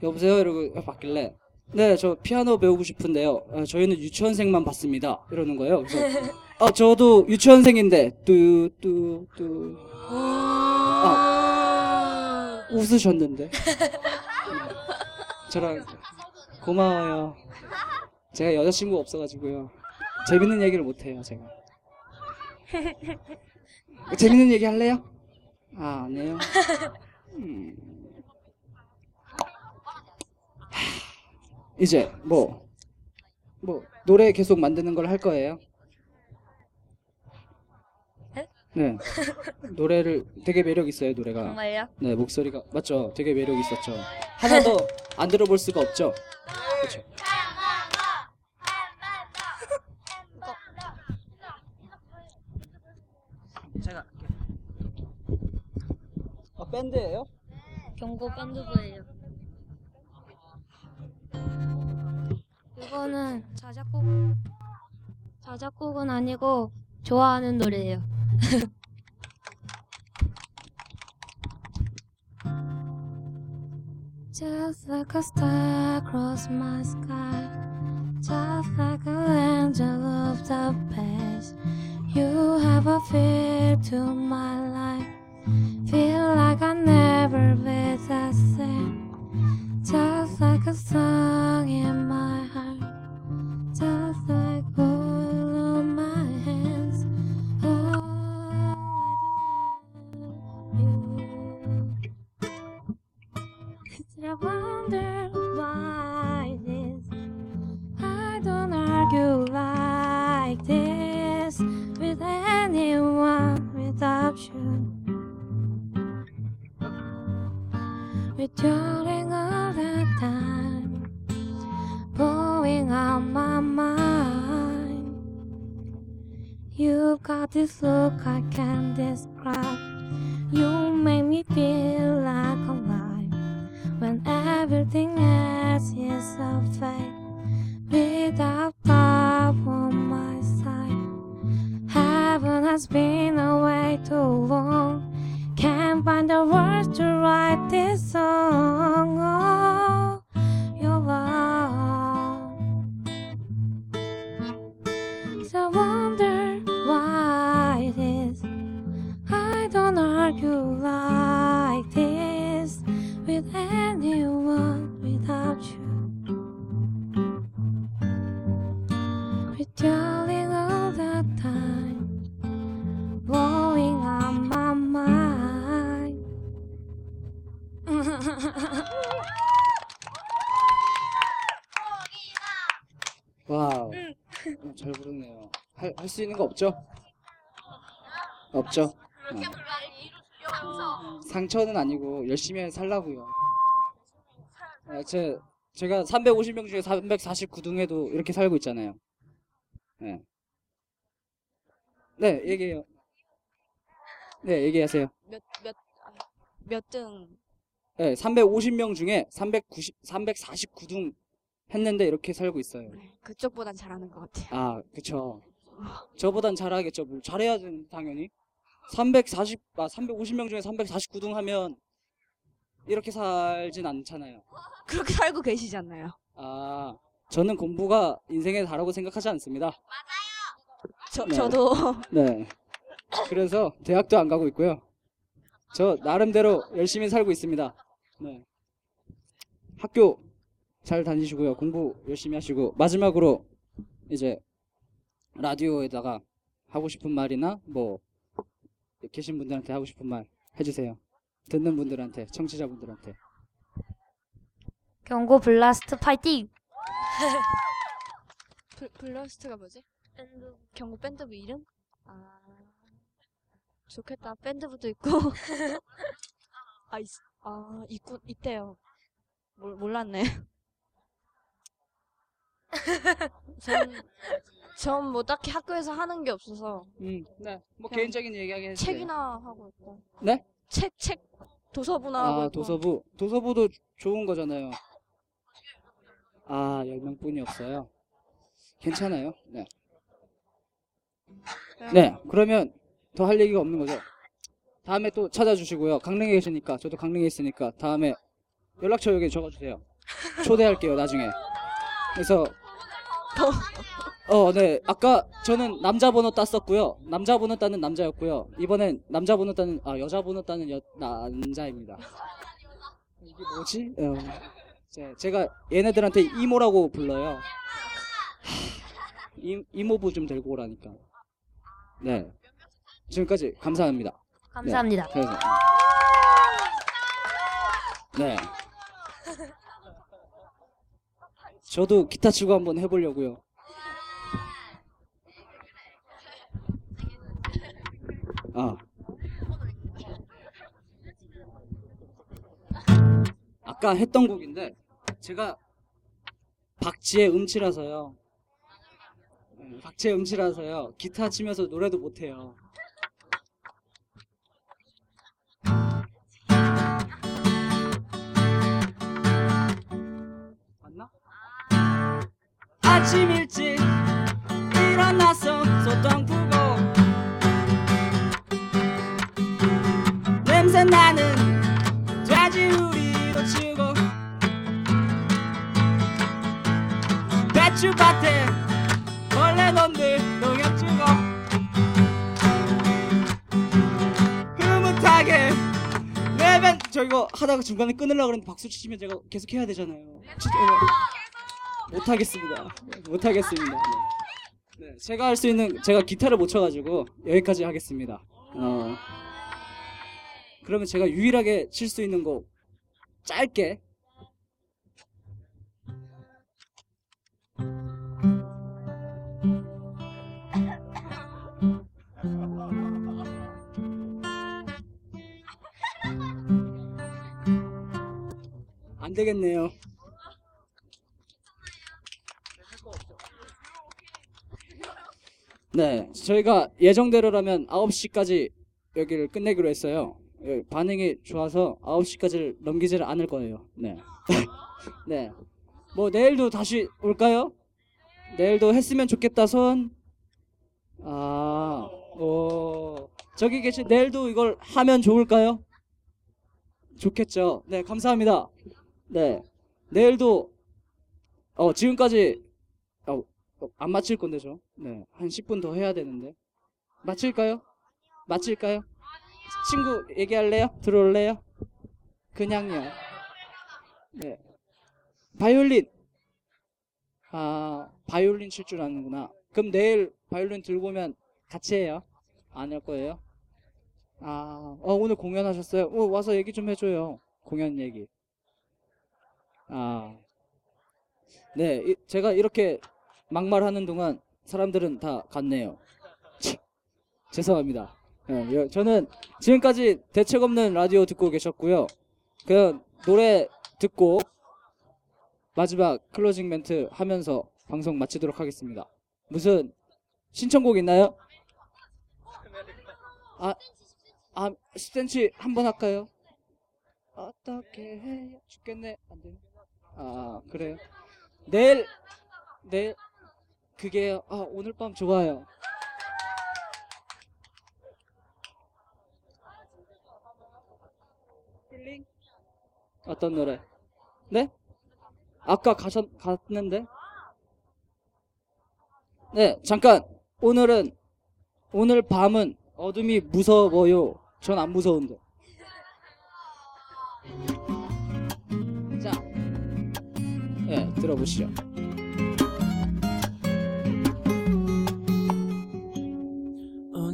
여보세요 이러고 받길래 네 저 피아노 배우고 싶은데요. 아, 저희는 유치원생만 받습니다. 이러는 거예요. 그래서 [LAUGHS] 아 저도 유치원생인데 뚜뚜뚜 아 웃으셨는데 저랑 고마워요. 제가 여자친구 없어가지고요. 재밌는 얘기를 못해요 제가. 재밌는 얘기 할래요? 아 아니에요. 음. 하, 이제 뭐 뭐 노래 계속 만드는 걸 할 거예요. 네. [LAUGHS] 노래를 되게 매력 있어요 노래가. 정말요? 네 목소리가 맞죠. 되게 매력 있었죠. 하나도 안 들어볼 수가 없죠. 그쵸. 제가 아, 밴드예요? 경고 밴드부예요. 이거는 자작곡 자작곡은 아니고 좋아하는 노래예요. [LAUGHS] Just like a star across my sky, just like an angel of the past. You have a feel to my life. Feel like I never be the same. Just like a song in my you. Your all the time, blowing out my mind. You've got this look I can't describe. You make me feel like alive when everything else is a fake. Without has been away too long. Can't find the words to write this song. 없죠? 없죠? 어. 상처는 아니고 열심히 살라고요. 아, 제 제가 350명 중에 349등에도 이렇게 살고 있잖아요. 네. 네, 얘기해요. 네, 얘기하세요. 몇, 몇, 아, 몇 등? 네, 350명 중에 390, 349등 했는데 이렇게 살고 있어요. 그쪽보단 잘하는 것 같아요. 아, 그쵸. 저보단 잘하겠죠. 뭐 잘해야죠, 당연히. 340, 아, 350명 중에 349등 하면 이렇게 살진 않잖아요. 그렇게 살고 계시잖아요. 아, 저는 공부가 인생의 다라고 생각하지 않습니다. 저, 네. 저도 [LAUGHS] 네. 그래서 대학도 안 가고 있고요. 저 나름대로 열심히 살고 있습니다. 네. 학교 잘 다니시고요. 공부 열심히 하시고 마지막으로 이제 라디오에다가 하고 싶은 말이나 뭐 계신 분들한테 하고 싶은 말 해주세요. 듣는 분들한테, 청취자분들한테. 경고 Blast 파이팅! [LAUGHS] 블, Blast가 뭐지? 밴드 경고 밴드부 이름? 아 좋겠다 밴드부도 있고 [LAUGHS] 아, 있, 아 있고 있대요 몰, 몰랐네 전전뭐 딱히 학교에서 하는 게 없어서 음, 네. 뭐 그냥 개인적인 얘기하게 해주세요. 책이나 하고 있고 네? 책 책 도서부나 하고 아, 있고 도서부. 도서부도 좋은 거잖아요. 아, 10명뿐이 없어요. 괜찮아요. 네. 네, 그러면 더 할 얘기가 없는 거죠. 다음에 또 찾아주시고요. 강릉에 계시니까, 저도 강릉에 있으니까, 다음에 연락처 여기 적어주세요. 초대할게요, 나중에. 그래서, 어, 네. 아까 저는 남자 번호 땄었고요. 남자 번호 따는 남자였고요. 이번엔 남자 번호 따는, 아, 여자 번호 따는 여, 남자입니다. 이게 뭐지? 어, 제- 제가 얘네들한테 이모라고 불러요. 하, 이, 이모부 좀 데리고 오라니까. 네. 지금까지 감사합니다. 감사합니다. 네. 그래서- 네. [LAUGHS] 저도 기타 치고 한번 해보려고요. 아. 아까 했던 곡인데 제가 박지의 음치라서요. 네, 박지의 음치라서요. 기타 치면서 노래도 못해요. 일찍 일어나서 소똥 pu고 냄새 나는 돼지우리도 치우고 배추밭에 벌레 놈들 농약 주고 흐뭇하게 내벤 저 이거 하다가 중간에 끊으려고 그랬는데 박수 치시면 제가 계속 해야 되잖아요. 진짜 못하겠습니다. 못하겠습니다. 네. 네, 제가 할 수 있는 제가 기타를 못 쳐가지고 여기까지 하겠습니다. 어. 그러면 제가 유일하게 칠 수 있는 거 짧게. 안 되겠네요. 네, 저희가 예정대로라면 9시까지 여기를 끝내기로 했어요. 예, 반응이 좋아서 9시까지를 넘기지를 않을 거예요. 네. [LAUGHS] 네. 뭐 내일도 다시 올까요? 내일도 했으면 좋겠다 손. 아, 오. 저기 계신 내일도 이걸 하면 좋을까요? 좋겠죠. 네, 감사합니다. 네. 내일도 어 지금까지 안 마칠 건데 저. 네. 한 10분 더 해야 되는데. 마칠까요? 마칠까요? 친구 얘기할래요? 들어올래요? 그냥요. 네. 바이올린. 아, 바이올린 칠 줄 아는구나. 그럼 내일 바이올린 들고 오면 같이 해요? 안 할 거예요? 아, 어, 오늘 공연하셨어요? 어, 와서 얘기 좀 해줘요. 공연 얘기. 아, 네, 이- 제가 이렇게 막말하는 동안 사람들은 다 갔네요. 치, 죄송합니다. 예, 여- 저는 지금까지 대책 없는 라디오 듣고 계셨고요. 그냥 노래 듣고 마지막 클로징 멘트 하면서 방송 마치도록 하겠습니다. 무슨 신청곡 있나요? 아, 아, 10cm 한번 할까요? 어떻게 해야 죽겠네. 안 되네. 아, 그래요. 내일, 내일, 그게, 아, 오늘 밤 좋아요. 힐링? 어떤 노래? 네? 아까 가셨, 갔는데? 네, 잠깐. 오늘은, 오늘 밤은 어둠이 무서워요. 전 안 무서운데. 자, 예, 들어보시죠.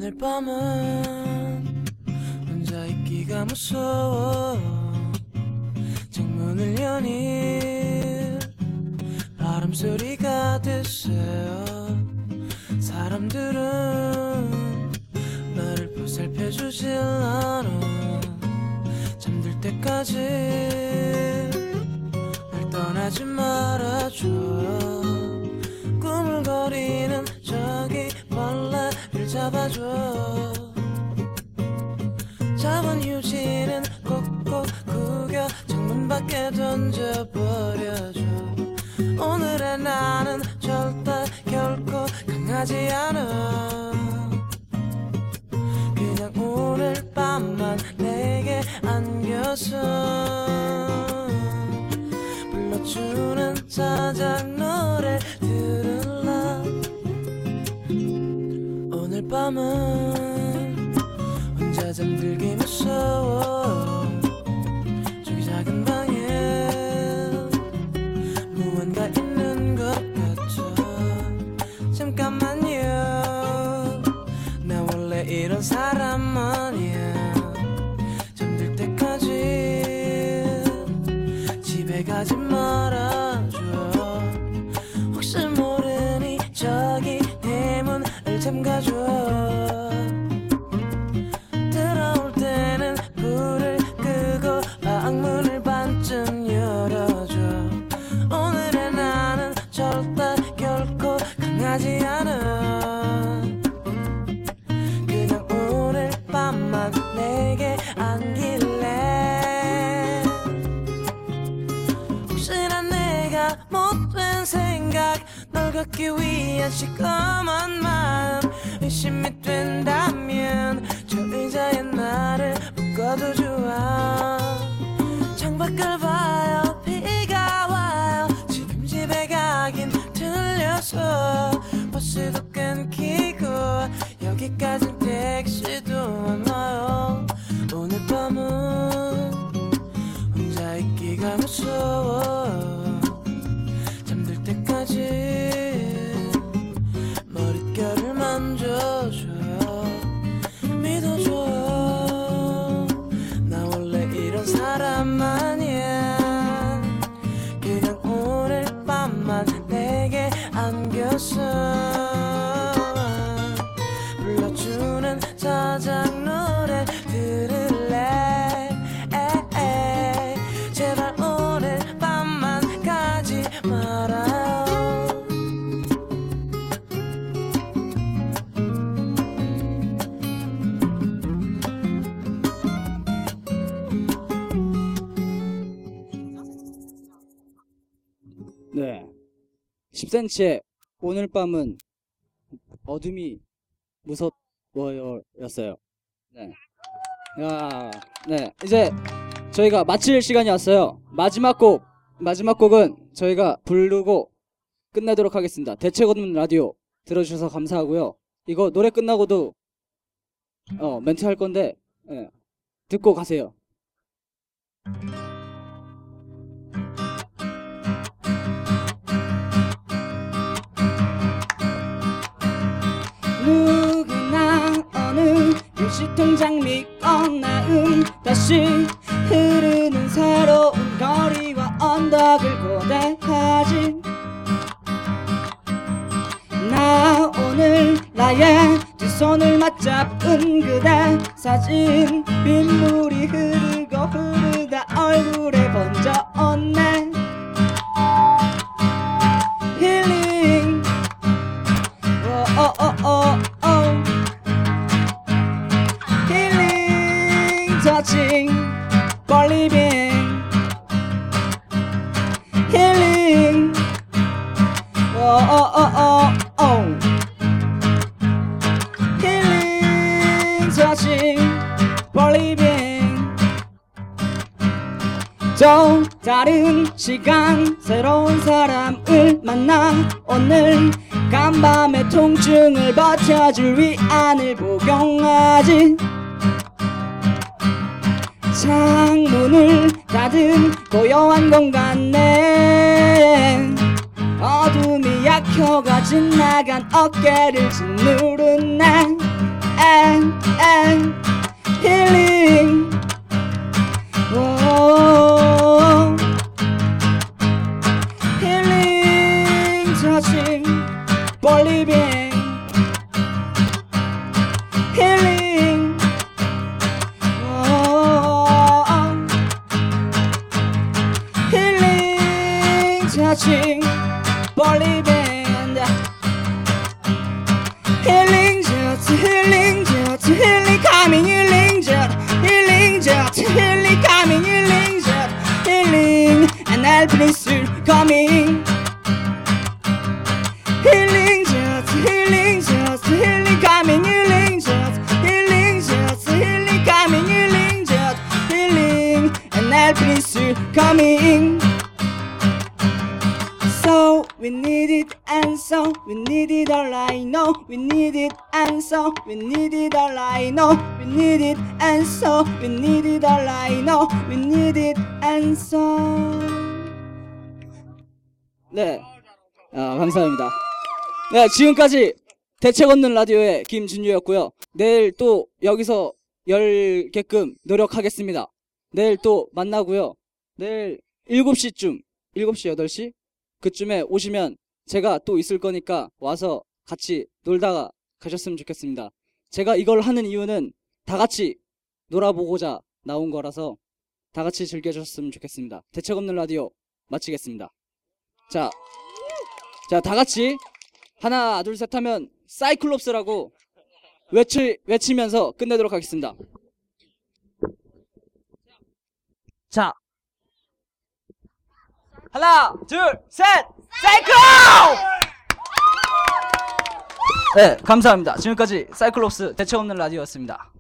오늘 밤은 혼자 있기가 무서워. 창문을 여니 바람 소리가 드세요. 사람들은 나를 보살펴주질 않아. 잠들 때까지 날 떠나지 말아줘 잡아줘. 작은 휴지는 꼭꼭 구겨 창문 밖에 던져버려줘. 오늘의 나는 절대 결코 강하지 않아. 그냥 오늘 밤만 내게 안겨서 불러주는 자작 노래 밤은 혼자 잠들기 무서워. 저기 작은 방에 무언가 있는 것 같아. 잠깐만요. 나 원래 이런 사람 위한 시커먼 10cm의 오늘 밤은 어둠이 무섭워요였어요. 네. 야, 네. 이제 저희가 마칠 시간이 왔어요. 마지막 곡, 마지막 곡은 저희가 부르고 끝내도록 하겠습니다. 대책 없는 라디오 들어주셔서 감사하고요. 이거 노래 끝나고도 어, 멘트 할 건데 예, 듣고 가세요. 유시통장 믿고 나음 다시 네 지금까지 대책 없는 라디오의 김준유였고요 내일 또 여기서 열게끔 노력하겠습니다 내일 또 만나고요 내일 7시쯤 7시 8시 그쯤에 오시면 제가 또 있을 거니까 와서 같이 놀다가 가셨으면 좋겠습니다. 제가 이걸 하는 이유는 다 같이 놀아보고자 나온 거라서 다 같이 즐겨주셨으면 좋겠습니다. 대책 없는 라디오 마치겠습니다. 자, 자, 다 같이 하나, 둘, 셋 하면 사이클롭스라고 외치, 외치면서 끝내도록 하겠습니다. 자, 하나, 둘, 셋! 사이클! 네, 감사합니다. 지금까지 사이클롭스 대책 없는 라디오였습니다.